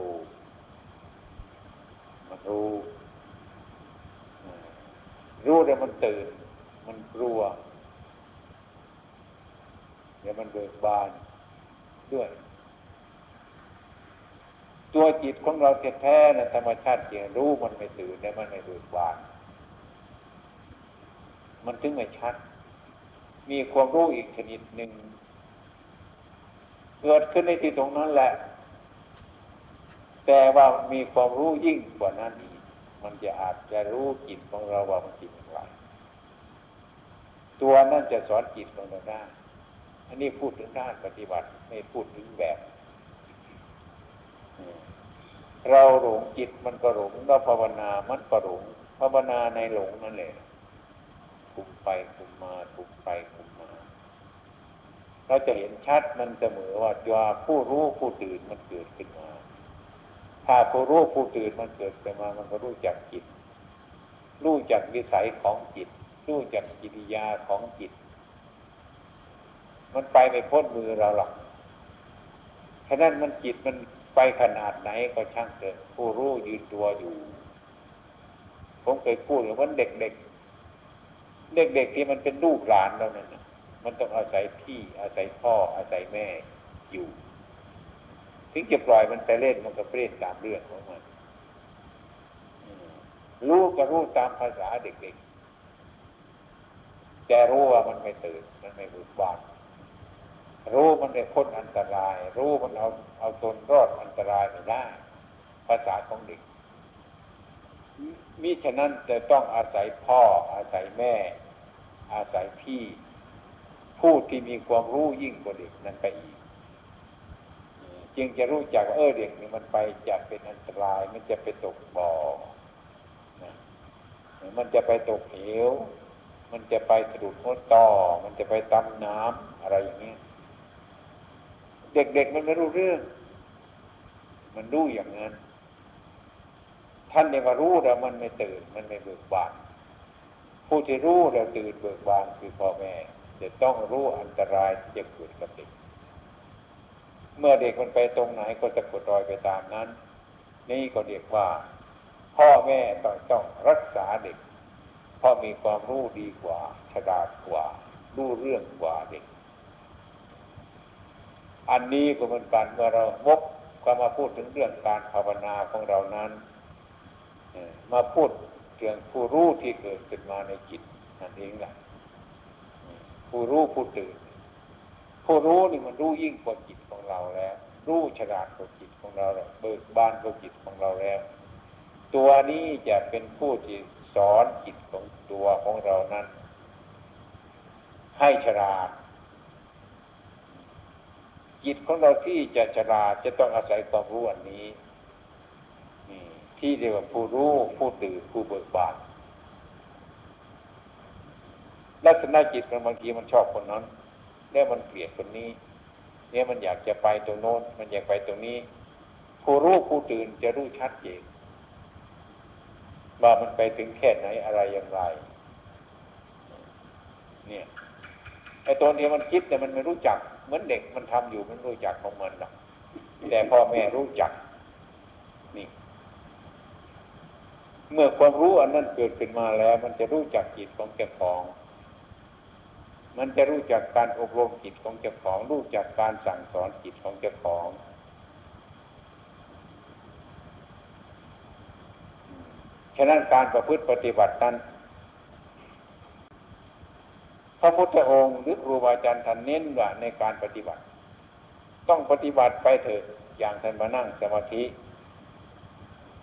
มันรู้รู้แล้วมันตื่น มันกลัวเดี๋ยวมันเบิกบานด้วย ตัวจิตของเราแท้ๆนะธรรมชาติจริงรู้มันไม่ตื่นแลมันไม่เบิกบาน มันถึงไม่ชัด มีความรู้อีกชนิดหนึ่ง เกิดขึ้นในที่ตรงนั้นแหละ แต่ว่ามีความรู้ยิ่งกว่านั้นอีกมันจะอาจจะรู้จิตของเราว่ามันจิตอะไรตัวนั้นจะสอนจิตของเราได้อันนี้พูดถึงด้านปฏิบัติไม่พูดถึงแบบ เราหลงจิตมันก็หลงเราภาวนามันก็หลงภาวนาในหลงนั่นแหละคุมไปคุมมาคุมไปคุ เราจะเห็นชัดมันเสมอว่าว่าผู้รู้ผู้ตื่นมันเกิดขึ้นมา ถ้าผู้รู้ผู้ตื่นมันเกิดขึ้นมา มันก็รู้จักจิต รู้จักวิสัยของจิต รู้จักกิริยาของจิต มันไปไม่พ้นมือเราหรอกฉะนั้นมันจิตมันไปขนาดไหนก็ช่างเถอะผู้รู้ยืนตัวอยู่ ผมเคยพูดว่าเด็กเด็กเด็กเด็กที่มันเป็นลูกหลานเราเนั่น มันต้องอาศัยพี่อาศัยพ่ออาศัยแม่อยู่ ถึงจะปล่อยมันไปเล่นมันก็เล่นตามเรื่องของมันรู้ก็รู้ตามภาษาเด็กๆ แต่รู้ว่ามันไม่ตื่น มันไม่บุกบานรู้มันได้พ้นอันตราย รู้มันเอาเอาตนรอดอันตรายไม่ได้ ภาษาของเด็กมิฉะนั้นจะต้องอาศัยพ่ออาศัยแม่ อาศัยพี่ ผู้ที่มีความรู้ยิ่งกว่าเด็กนั้นไปอีกจึงจะรู้จักเออเด็กนี่มันไปจะเป็นอันตราย มันจะไปตกบ่อมันจะไปตกเหว มันจะไปสะดุดหัวต่อ มันจะไปตำน้ำอะไรอย่างนี้ เด็กๆมันไม่รู้เรื่อง มันรู้อย่างนั้น ท่านเนี่ยมารู้แล้วมันไม่ตื่น มันไม่เบิกบาน ผู้ที่รู้แล้วตื่นเบิกบานคือพ่อแม่ จะต้องรู้อันตรายที่จะเกิดกับเด็ก เมื่อเด็กมันไปตรงไหนก็จะกดรอยไปตามนั้น นี่ก็เรียกว่า พ่อแม่ต้องต้องรักษาเด็กเพราะมีความรู้ดีกว่าฉลาดกว่า รู้เรื่องกว่าเด็ก อันนี้ก็เหมือนกันเมื่อเราวกก็มาพูดถึงเรื่องการภาวนาของเรานั้นมาพูดเรื่องผู้รู้ที่เกิดขึ้นมาในจิตนั่นเองแหละ ผู้รู้ผู้ตื่นผู้รู้นี่มันรู้ยิ่งกว่าจิตของเราแล้ว รู้ฉลาดกว่าจิตของเราแล้วเบิกบานกว่าจิตของเราแล้ว ตัวนี้จะเป็นผู้ที่สอนจิตของตัวของเรานั้น ให้ฉลาดจิตของเราที่จะฉลาดจะต้องอาศัยความรู้อันนี้ที่เรียกว่าผู้รู้ผู้ตื่นผู้เบิกบาน ลักษณะจิตมันบางทีมันชอบคนนั้น แล้วมันเกลียดคนนี้ เนี่ยมันอยากจะไปตรงโน้น มันอยากไปตรงนี้ ผู้รู้ผู้ตื่นจะรู้ชัดเจนว่ามันไปถึงแค่ไหนอะไรอย่างไร เนี่ยไอ้ตัวนี้มันคิดแต่มันไม่รู้จัก เหมือนเด็กมันทำอยู่มันรู้จักของมันหรอกแต่พ่อแม่รู้จัก นี่ เมื่อความรู้อันนั้นเกิดขึ้นมาแล้ว มันจะรู้จักจิตของเจ้าของ มันจะรู้จักการอบรมจิตของเจ้าของ รู้จักการสั่งสอนจิตของเจ้าของ ฉะนั้นการประพฤติปฏิบัตินั้น พระพุทธองค์หรือครูบาอาจารย์ท่านเน้นว่าในการปฏิบัติ ต้องปฏิบัติไปเถอะอย่างท่านมานั่งสมาธิ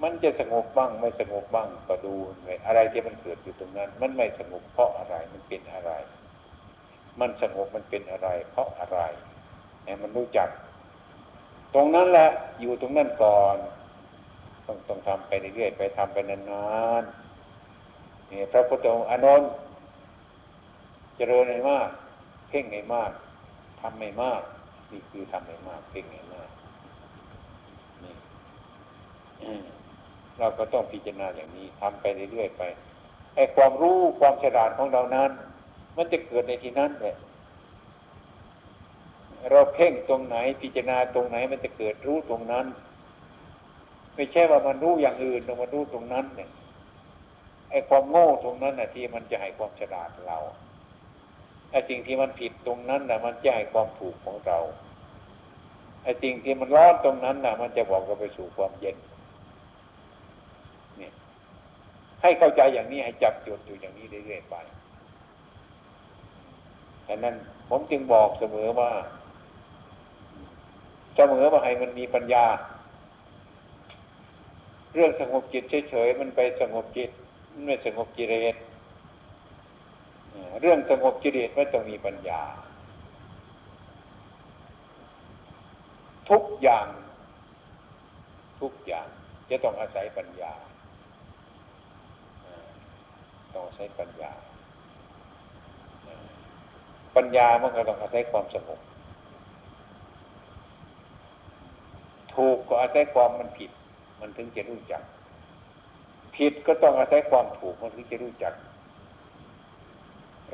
มันจะสงบบ้างไม่สงบบ้างก็ดูอะไรที่มันเกิดอยู่ตรงนั้น มันไม่สงบเพราะอะไรมันเป็นอะไร มันสงบมันเป็นอะไร เพราะอะไรเนี่ยมันรู้จัก ตรงนั้นแหละอยู่ตรงนั้นก่อน ต้องต้องทำไปเรื่อยๆไปทำไปนานๆนี่พระพุทธองค์อนนท์เจริญให้มาก เพ่งให้มากทำไม่มากนี่คือทำให้มากเพ่งให้มากนี่เราก็ต้องพิจารณาอย่างนี้ทำไปเรื่อยๆไปไอ้ความรู้ความฉลาดของเรานั้น มันจะเกิดในที่นั้นเลยเราเพ่งตรงไหนพิจารณาตรงไหน มันจะเกิดรู้ตรงนั้น ไม่ใช่ว่ามันรู้อย่างอื่นแต่มันรู้ตรงนั้นเนี่ยไอ้ความโง่ตรงนั้นน่ะที่มันจะให้ความฉลาดเราไอ้สิ่งที่มันผิดตรงนั้นน่ะ มันจะให้ความถูกของเราไอ้สิ่งที่มันร้อนตรงนั้นน่ะ มันจะบอกเราไปสู่ความเย็นเนี่ยให้เข้าใจอย่างนี้ให้จับจุดอยู่อย่างนี้เรื่อยๆไป ดังนั้นผมจึงบอกเสมอว่า เสมอว่าให้มันมีปัญญา เรื่องสงบจิตเฉยๆมันไปสงบจิตมันไม่สงบกิเลสเรื่องสงบกิเลสไม่ต้องมีปัญญา ทุกอย่าง ทุกอย่างจะต้องอาศัยปัญญาต้องอาศัยปัญญา ปัญญามันก็ต้องอาศัยความสงบถูกก็อาศัยความมันผิด มันถึงจะรู้จัก ผิดก็ต้องอาศัยความถูกมันถึงจะรู้จัก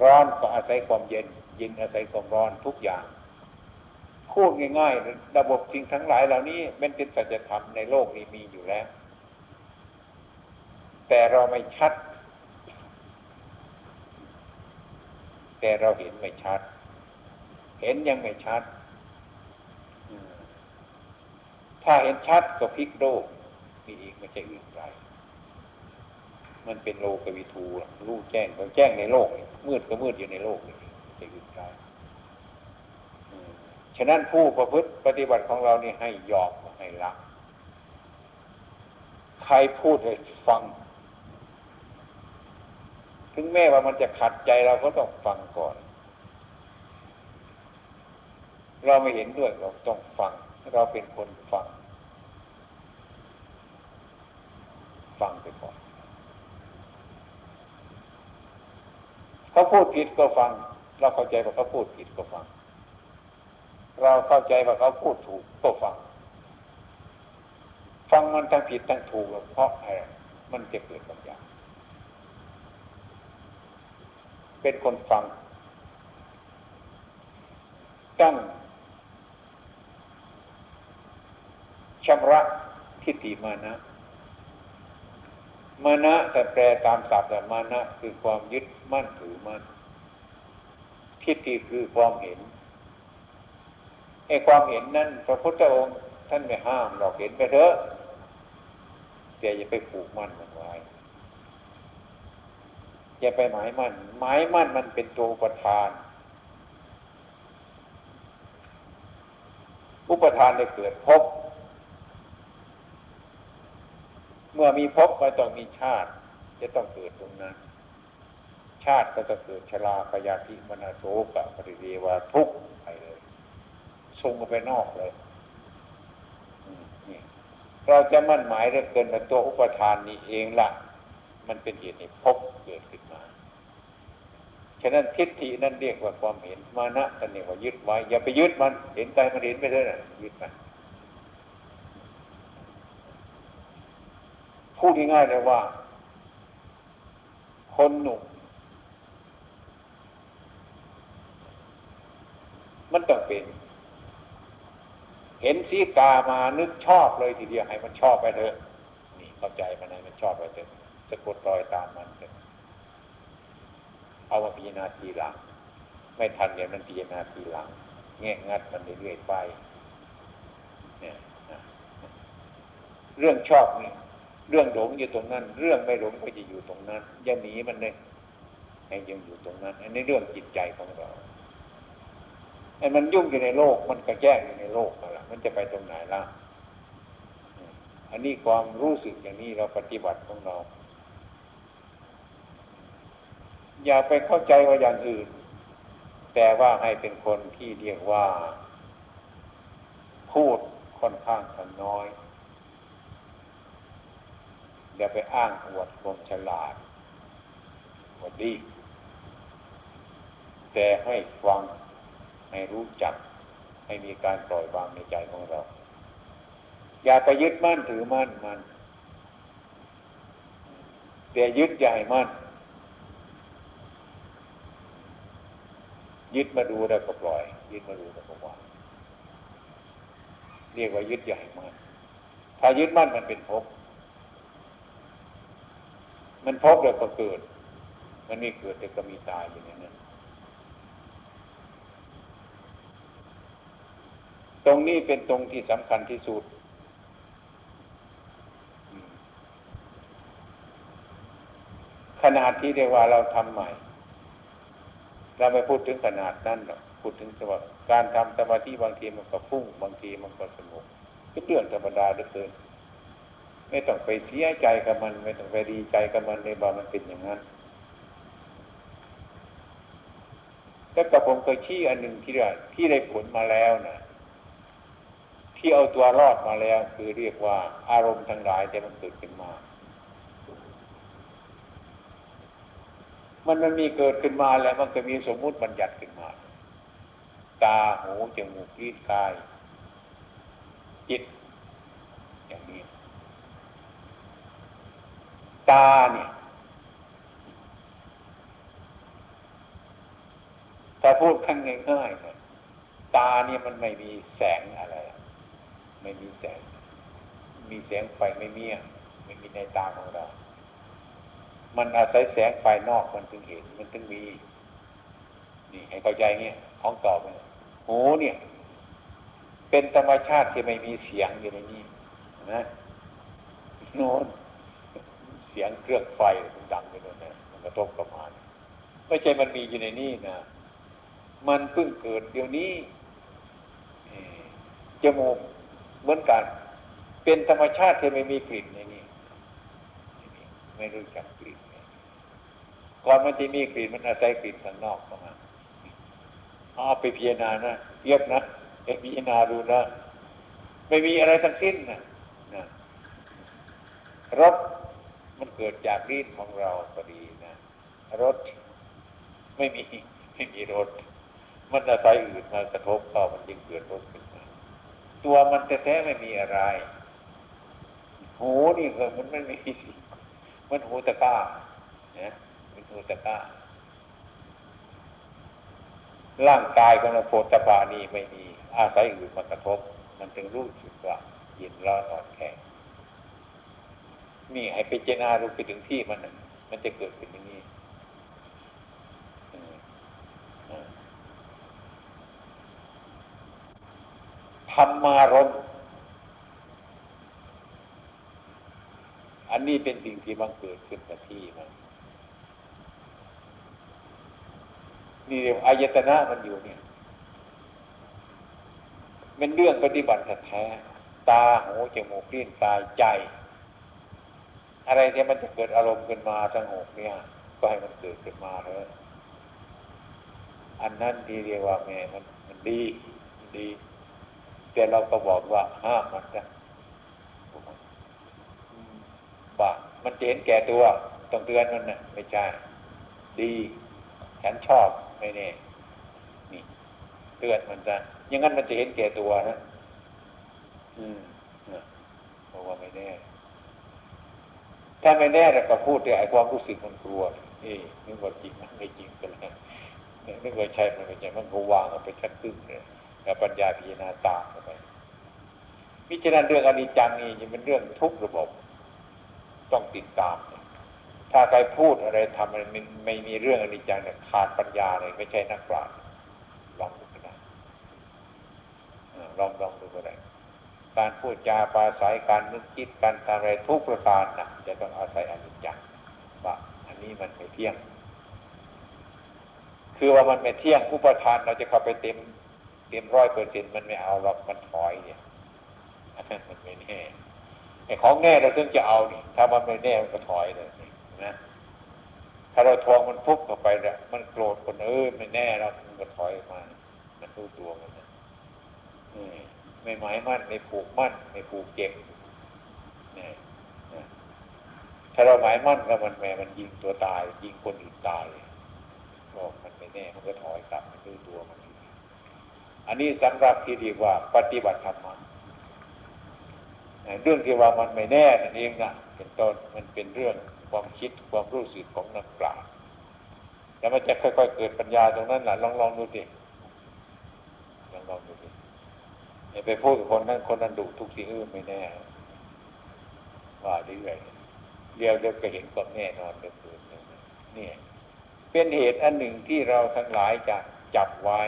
ร้อนก็อาศัยความเย็น เย็นอาศัยความร้อนทุกอย่างพูดง่ายๆ ระบบสิ่งทั้งหลายเหล่านี้เป็นเป็นสัจธรรมในโลกนี้มีอยู่แล้ว แต่เราไม่ชัด แต่เราเห็นไม่ชัด เห็นยังไม่ชัด ถ้าเห็นชัดก็พลิกโลกมีอีกไม่ใช่อื่นไกลมันเป็นโลกวิทูรู้แจ้งก็แจ้งในโลก มืดก็มืดอยู่ในโลกนี่ไม่ใช่อื่นไกลฉะนั้นผู้ประพฤติปฏิบัติของเรานี่ให้ยอมให้ละใครพูดให้ฟัง ถึงแม้ว่ามันจะขัดใจเราก็ต้องฟังก่อน เราไม่เห็นด้วยเราต้องฟัง เราเป็นคนฟัง ฟังไปก่อนเขาพูดผิดก็ฟัง เราเข้าใจว่าเขาพูดผิดก็ฟัง เราเข้าใจว่าเขาพูดถูกก็ฟัง ฟังมันทั้งผิดทั้งถูกเพราะอะไรมันจะเกิดปัญญา เป็นคนฟัง ตั้งชำระทิฏฐิมานะ มานะแต่แปลตามศัพท์แต่มานะคือความยึดมั่นถือมั่นทิฏฐิคือความเห็นไอ้ความเห็นนั้นพระพุทธองค์ท่านไม่ห้ามเราเห็นไปเถอะแต่อย่าไปผูกมั่นมันไว้ อย่าไปหมายมั่นหมายมั่นมันเป็นตัวประธาน อุปทานได้เกิดพบ เมื่อมีภพก็ต้องมีชาติ จะต้องเกิดตรงนั้น ชาติก็จะเกิดชราพยาธิมนาโสกะปริเดวาทุกไปเลยส่งไปนอกเลยเราจะมั่นหมายเรื่องเกินในตัวอุปทานนี้เองล่ะ มันเป็นเหตุให้พบเกิดขึ้นมา ฉะนั้นทิฏฐินั่นเรียกว่าความเห็นมานะนั่นเรียกว่ายึดไว้ อย่าไปยึดมัน เห็นใจมันเห็นไม่ได้นะยึดมันพูดง่ายๆเลยว่า คนหนุ่มมันต้องเป็น เห็นสีกามานึกชอบเลยทีเดียวให้มันชอบไปเถอะนี่เข้าใจมันให้มันชอบไปเถอะ สะกดรอยตามมันเถอะเอามาพิจารณาทีหลัง ไม่ทันเดี๋ยวมันพิจารณาทีหลัง แงะงัดมันเรื่อยๆไปเนี่ยเรื่องชอบนี่เรื่องหลงอยู่ตรงนั้น เรื่องไม่หลงก็จะอยู่ตรงนั้นอย่าหนีมันเลยให้ยังอยู่ตรงนั้น อันนี้เรื่องจิตใจของเราไอ้มันยุ่งอยู่ในโลก มันกระแจ้งอยู่ในโลกอะไรมันจะไปตรงไหนล่ะอันนี้ความรู้สึกอย่างนี้เราปฏิบัติของเรา อย่าไปเข้าใจว่าอย่างอื่น แต่ว่าให้เป็นคนที่เรียกว่า พูดค่อนข้างน้อย อย่าไปอ้างอวดความฉลาดว่าดี แต่ให้ฟังให้รู้จัก ให้มีการปล่อยวางในใจของเรา อย่าไปยึดมั่นถือมั่นมันแต่ยึดใหญ่มั่น ยึดมาดูแล้วก็ปล่อย ยึดมาดูแล้วก็วางเรียกว่ายึดใหญ่มั่นถ้ายึดมั่นมันเป็นภพมันภพบแล้วก็เกิด มันไม่เกิดแต่ก็มีตายอย่างนั้นตรงนี้เป็นตรงที่สำคัญที่สุด ขนาดที่เรียกว่าเราทำใหม่ เราไม่พูดถึงขนาดนั้นหรอกพูดถึงว่าการทำสมาธิบางทีมันก็ฟุ้งบางทีมันก็สงบก็เรื่องธรรมดาเหลือเกินไม่ต้องไปเสียใจกับมัน ไม่ต้องไปดีใจกับมันในบามันเป็นอย่างนั้นแล้วกับผมเคยชี้อันหนึ่งที่ที่ได้ผลมาแล้วนะที่เอาตัวรอดมาแล้ว คือเรียกว่าอารมณ์ทั้งหลายแต่มันเกิดขึ้นมา มันมันมีเกิดขึ้นมาแล้วมันก็มีสมมุติบัญญัติขึ้นมา ตาหูจมูกลิ้นกาย จิต อย่างนี้ ตาเนี่ยถ้าพูดขั้นง่ายๆเนี่ยตาเนี่ยมันไม่มีแสงอะไร ไม่มีแสง มีแสงไฟไม่มีไม่มีในตาของเรา มันอาศัยแสงไฟนอกมันถึงเห็นมันถึงมี นี่ให้เข้าใจเนี่ยของตอบเลยหูเนี่ย เป็นธรรมชาติที่ไม่มีเสียงอยู่ในนี้นะโน้นเสียงเครื่องไฟมันดังไปเลยนะมันกระทบกับมาไม่ใช่มันมีอยู่ในนี่นะมันเพิ่งเกิดเดี๋ยวนี้จมูกเหมือนกัน เป็นธรรมชาติที่ไม่มีกลิ่นในนี้ ไม่รู้จักกลิ่นก่อนมันจะมีกลิ่นมันอาศัยกลิ่นข้างนอกเข้ามาเอาไปพิจารณานะเยียบนะไปพิจารณาดูนะ ไม่มีอะไรทั้งสิ้นนะนะรสมันเกิดจากรีดของเราก็ดีนะรสไม่มีไม่มีรสมันอาศัยอื่นมากระทบเข้ามันจึงเกิดรสขึ้นมาตัวมันแท้ๆไม่มีอะไรหูนี่ก็มันไม่มี มันหูตะก้าเนี่ยมันหูตะก้า ร่างกายของเราโพธบานีไม่มี อาศัยอื่นมากระทบ มันจึงรู้สึกว่าเย็นร้อนอ่อนแข็งนี่ให้ไปเจนารู้ไปถึงที่มันมันจะเกิดเป็นอย่างนี้ธรรมารม อันนี้เป็นสิ่งที่บังเกิดขึ้นกับที่มันนี่เรียกอายตนะมันอยู่เนี่ยเป็นเรื่องปฏิบัติแท้ตาหูจมูกลิ้นกายใจ อะไรที่มันจะเกิดอารมณ์ขึ้นมาสงบเนี่ย ก็ให้มันเกิดขึ้นมาเลยอันนั้นที่เรียกว่าแม่มันมันดีมันดี แต่เราก็บอกว่าห้ามมันนะบ้า มันจะเห็นแก่ตัวต้องเตือนมันนะไม่ใช่ดี ฉันชอบไม่แน่นี่เตือนมันจะยังงั้นมันจะเห็นแก่ตัวนะอืมบอกว่าไม่แน่ ถ้าไม่แน่เราก็พูดแต่ไอ้ความรู้สึกมันกลัวเอ๊นึกว่าจริงมันไม่จริงกันแล้วนึกว่าใช่มันไม่ใช่มันก็วางเอาไปชั้นตึ้งเลยแล้วปัญญาพิจารณาตามไปพิจารณาเรื่องอนิจจังนี่ยังเป็นเรื่องทุกระบบ ต้องติดตาม ถ้าใครพูดอะไรทำอะไรไม่มีเรื่องอนิจจังเนี่ยขาดปัญญาเลยไม่ใช่นักปราชญ์ลองดูก็ได้ลองลองดูก็ได้การพูดจาปราศัยการนึกคิดการทำอะไรทุกประการนะจะต้องอาศัยอนิจจังว่าอันนี้มันไม่เที่ยง คือว่ามันไม่เที่ยงอุปทานเราจะเข้าไปเต็มเต็มร้อยเปอร์เซ็นต์มันไม่เอาหรอกมันถอยเนี่ยมันไม่แน่ ไอ้ของแน่เราถึงจะเอานี่ถ้ามันไม่แน่มันก็ถอยเลยนะถ้าเราทวงมันพุกเข้าไปเนี่ยมันโกรธคนเออไม่แน่เรามันก็ถอยมา มันรู้ตัวมันนะไม่หมายมั่นไม่ผูกมั่นไม่ผูกเก็บนี่ถ้าเราหมายมั่นแล้วมันแม่มันยิงตัวตาย ยิงคนอื่นตายบอกมันไม่แน่มันก็ถอยกลับมันรู้ตัวมัน อันนี้สำหรับที่เรียกว่า ปฏิบัติธรรม เรื่องที่ว่ามันไม่แน่นั่นเองนะเป็นต้นมันเป็นเรื่องความคิดความรู้สึกของนักปราชญ์แล้วมันจะค่อยๆเกิดปัญญาตรงนั้นแหละลองลองดูสิลองลองดูสิอย่าไปพูดกับคนนั้นคนนั้นดุทุกสิ่งเออไม่แน่ ว่าเรื่อยเดียวเดียวก็เห็นความแน่นอนเดิมๆนี่เป็นเหตุอันหนึ่งที่เราทั้งหลายจะจับไว้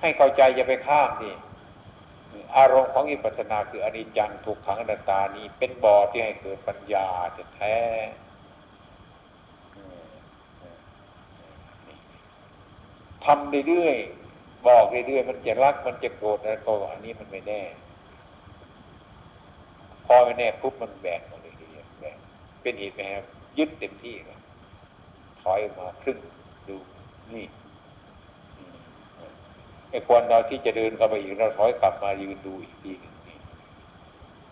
ให้เข้าใจอย่าไปข้ามนี่ อารมณ์ของอิปัสนาคืออนิจจังถูกขังอนัตตานี้ เป็นบ่อที่ให้เกิดปัญญาจะแท้ทำเรื่อยๆบอกเรื่อยๆมันจะรักมันจะโกรธอะไรก็อันนี้มันไม่แน่ พอไม่แน่ปุ๊บมันแบกมาเลยแบกเป็นเหตุไหมครับยึดเต็มที่เลยถอยมาครึ่งดูนี่ ไอ้ควรเราที่จะเดินเข้าไปอีกเราถอยกลับมายืนดูอีกทีหนึ่ง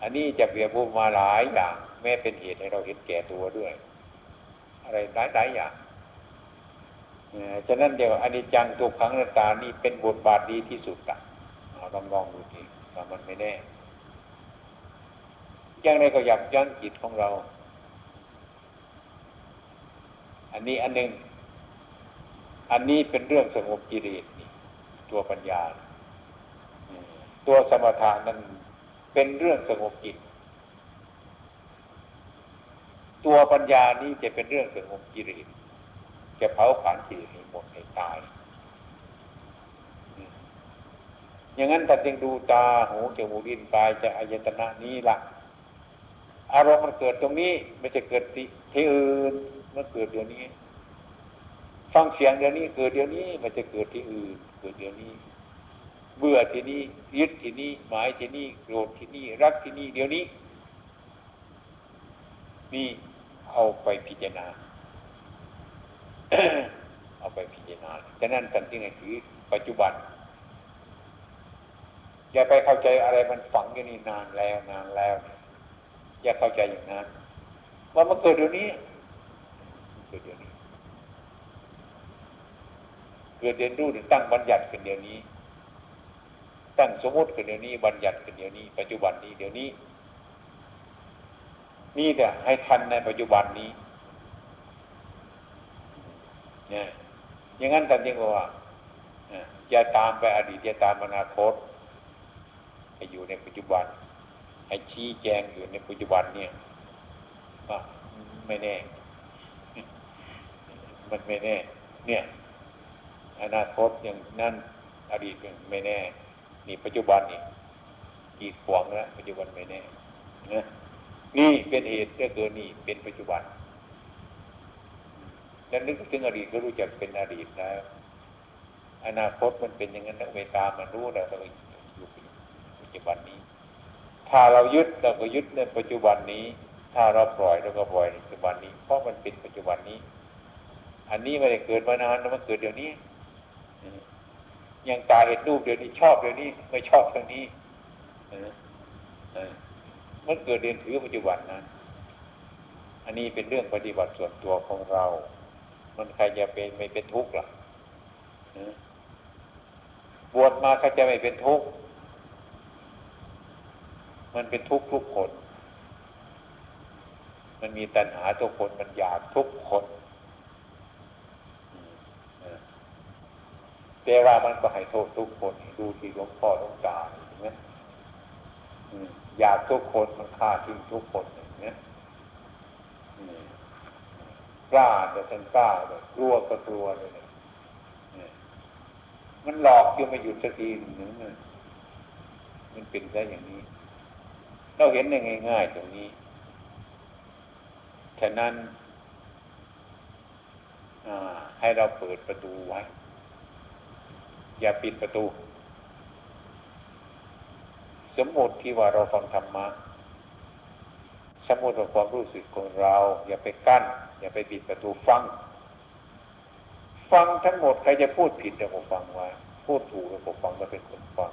อันนี้จะเบียบูมาหลายอย่าง แม้เป็นเหตุให้เราเห็นแก่ตัวด้วย อะไรหลายหลายอย่างฉะนั้นเดี๋ยวอนิจจังทุกขังนาตานี่เป็นบทบาทดีที่สุดอะเราลองลองดูทีว่ามันไม่แน่ยังไงก็อยากยั้งจิตของเรา อันนี้อันหนึ่งอันนี้เป็นเรื่องสงบกิเลส ตัวปัญญา ตัวสมถะนั้นเป็นเรื่องสงบจิต ตัวปัญญานี้จะเป็นเรื่องสงบกิเลสจะเผาผลาญกิเลสให้หมดให้ตาย อย่างนั้นแต่จึงดูตาหูจมูกลิ้นกายจะอายตนะนี้ละอารมณ์มันเกิดตรงนี้ไม่จะเกิดที่อื่นมันเกิดเดี๋ยวนี้ ฟังเสียงเดี๋ยวนี้เกิดเดี๋ยวนี้มันจะเกิดที่อื่นเกิดเดี๋ยวนี้ เบื่อที่นี่ยึดที่นี่หมายที่นี่โกรธที่นี่รักที่นี่เดี๋ยวนี้ นี่เอาไปพิจารณา เอาไปพิจารณาฉะนั้นสันติไงคือปัจจุบันอย่าไปเข้าใจอะไรมันฝังอยู่นี่นานแล้วนานแล้ว อย่าเข้าใจอย่างนั้นว่ามันเกิดเดี๋ยวนี้เกิดเดี๋ยวนี้ กิดเรียนรู้หรือตั้งบัญญัติขึ้นเดี๋ยวนี้ ตั้งสมมติขึ้นเดี๋ยวนี้ บัญญัติขึ้นเดี๋ยวนี้ ปัจจุบันนี้เดี๋ยวนี้ นี่แต่ให้ทันในปัจจุบันนี้เนี่ยอย่างนั้นท่านเรียกว่าอย่าตามไปอดีตอย่าตามอนาคตให้อยู่ในปัจจุบันให้ชี้แจงอยู่ในปัจจุบันเนี่ยว่าไม่แน่ มันไม่แน่ เนี่ย อนาคตอย่างนั่นอดีตยังไม่แน่ นี่ปัจจุบันนี่กีดขวางแล้วปัจจุบันไม่แน่นะนี่เป็นเหตุก็เกินนี่เป็นปัจจุบันแล้วนึกถึงอดีตก็รู้จักเป็นอดีตแล้วอนาคตมันเป็นอย่างนั้นต้องไปตามันรู้แล้วเราอยู่ปัจจุบันนี้ ถ้าเรายึดเราก็ยึดในปัจจุบันนี้ ถ้าเราปล่อยเราก็ปล่อยในปัจจุบันนี้ เพราะมันเป็นปัจจุบันนี้ อันนี้ไม่ได้เกิดมานานแล้วมันเกิดเดี๋ยวนี้ อยังตาเห็นรูปเดี๋ยวนี้ชอบเดี๋ยวนี้ไม่ชอบเดี๋ยวนี้มันเกิดเรียนถือปัจจุบันนั้นอันนี้เป็นเรื่องปฏิบัติส่วนตัวของเรา มันใครจะเป็นไม่เป็นทุกข์ล่ะบวชมาใครจะไม่เป็นทุกข์ มันเป็นทุกข์ทุกคน มันมีตัณหาทุกคน มันอยากทุกคน แต่ว่ามันก็ให้โทษทุกคนดูที่หลวงพ่อหลวงตาเห็นไหมอยากทุกคนมันฆ่าทิ้งทุกคนอย่างนี้กล้าแต่ท่านกล้าแบบกลัวก็กลัวเลยมันหลอกยังไม่หยุดสักทีหนึ่งมันเป็นได้อย่างนี้ เราเห็นได้ง่ายๆตรงนี้ ฉะนั้นให้เราเปิดประตูไว้ อย่าปิดประตู สมมติที่ว่าเราฟังธรรมะสมมติว่าความรู้สึกของเรา อย่าไปกั้น อย่าไปปิดประตูฟัง ฟังทั้งหมดใครจะพูดผิดเราก็ฟังไว้พูดถูกเราก็ฟังเราเป็นคนฟัง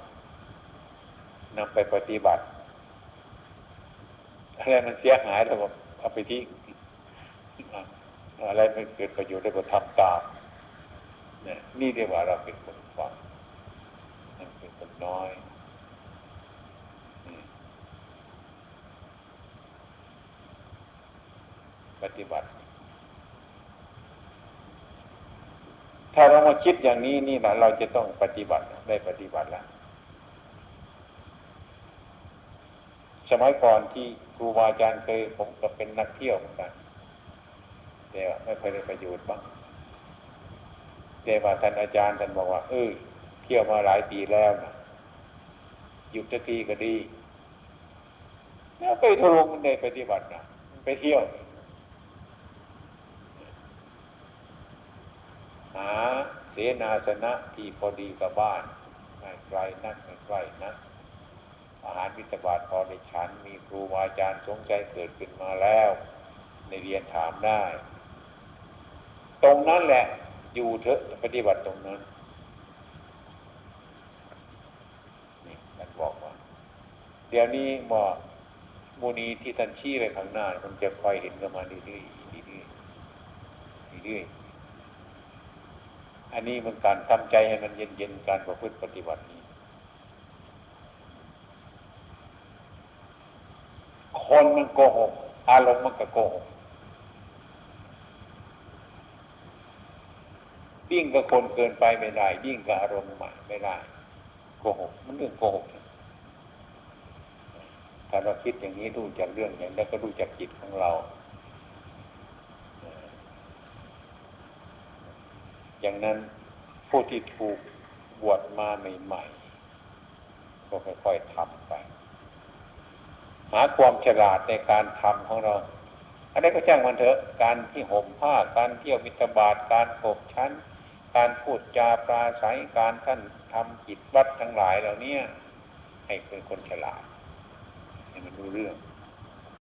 นำไปปฏิบัติอะไรมันเสียหายเราก็เอาไปทิ้งอะไรมันเกิดประโยชน์เราก็ทำตามนี่นี่เรียกว่าเราเป็นคน ฟังนั่นเป็นคนน้อยปฏิบัติ ถ้าเรามาคิดอย่างนี้นี่นะเราจะต้องปฏิบัติได้ปฏิบัติแล้วสมัยก่อนที่ครูบาอาจารย์เคยผมก็เป็นนักเที่ยวเหมือนกันแต่ไม่เคยได้ประโยชน์บ้าง แต่ว่าท่านอาจารย์ท่านบอกว่าเออเที่ยวมาหลายปีแล้วนะหยุดสักทีก็ดีแล้วไปทุรงในปฏิบัตินะไปเที่ยวหาเสนาสนะที่พอดีกับบ้านไม่ไกลนักไม่ใกล้นักอาหารวิตบาทพอในฉันมีครูอาจารย์สงสัยเกิดขึ้นมาแล้ว ในเรียนถามได้ ตรงนั้นแหละ อยู่เถอะปฏิบัติตรงนั้นนี่ท่นบอกว่า เดี๋ยวนี้มอมูนีที่ท่านชี้ไปข้างหน้า มันจะคอยเห็นกันมาเรื่อยๆเรื่อยๆเรื่อยๆอันนี้มันการทำใจให้มันเย็นๆการประพฤติปฏิบัตินี้ คนมันโกหกอารมณ์มันก็โกหก ยิ่งกับคนเกินไปไม่ได้ ยิ่งกับอารมณ์ใหม่ไม่ได้โกหกมันเรื่องโกหกถ้าเราคิดอย่างนี้รู้จักเรื่องอย่างนี้ก็รู้จักจิตของเรา อย่างนั้นผู้ที่ถูกบวชมาใหม่ๆก็ค่อยๆทำไป หาความฉลาดในการทำของเราอันนี้ก็จ้างมันเถอะ การที่ห่มผ้า การเที่ยวมิตรบาท การขบชั้น การพูดจาปราศัยการท่านทำกิจวัดทั้งหลายเหล่านี้ให้เป็นคนฉลาดให้มันรู้เรื่อง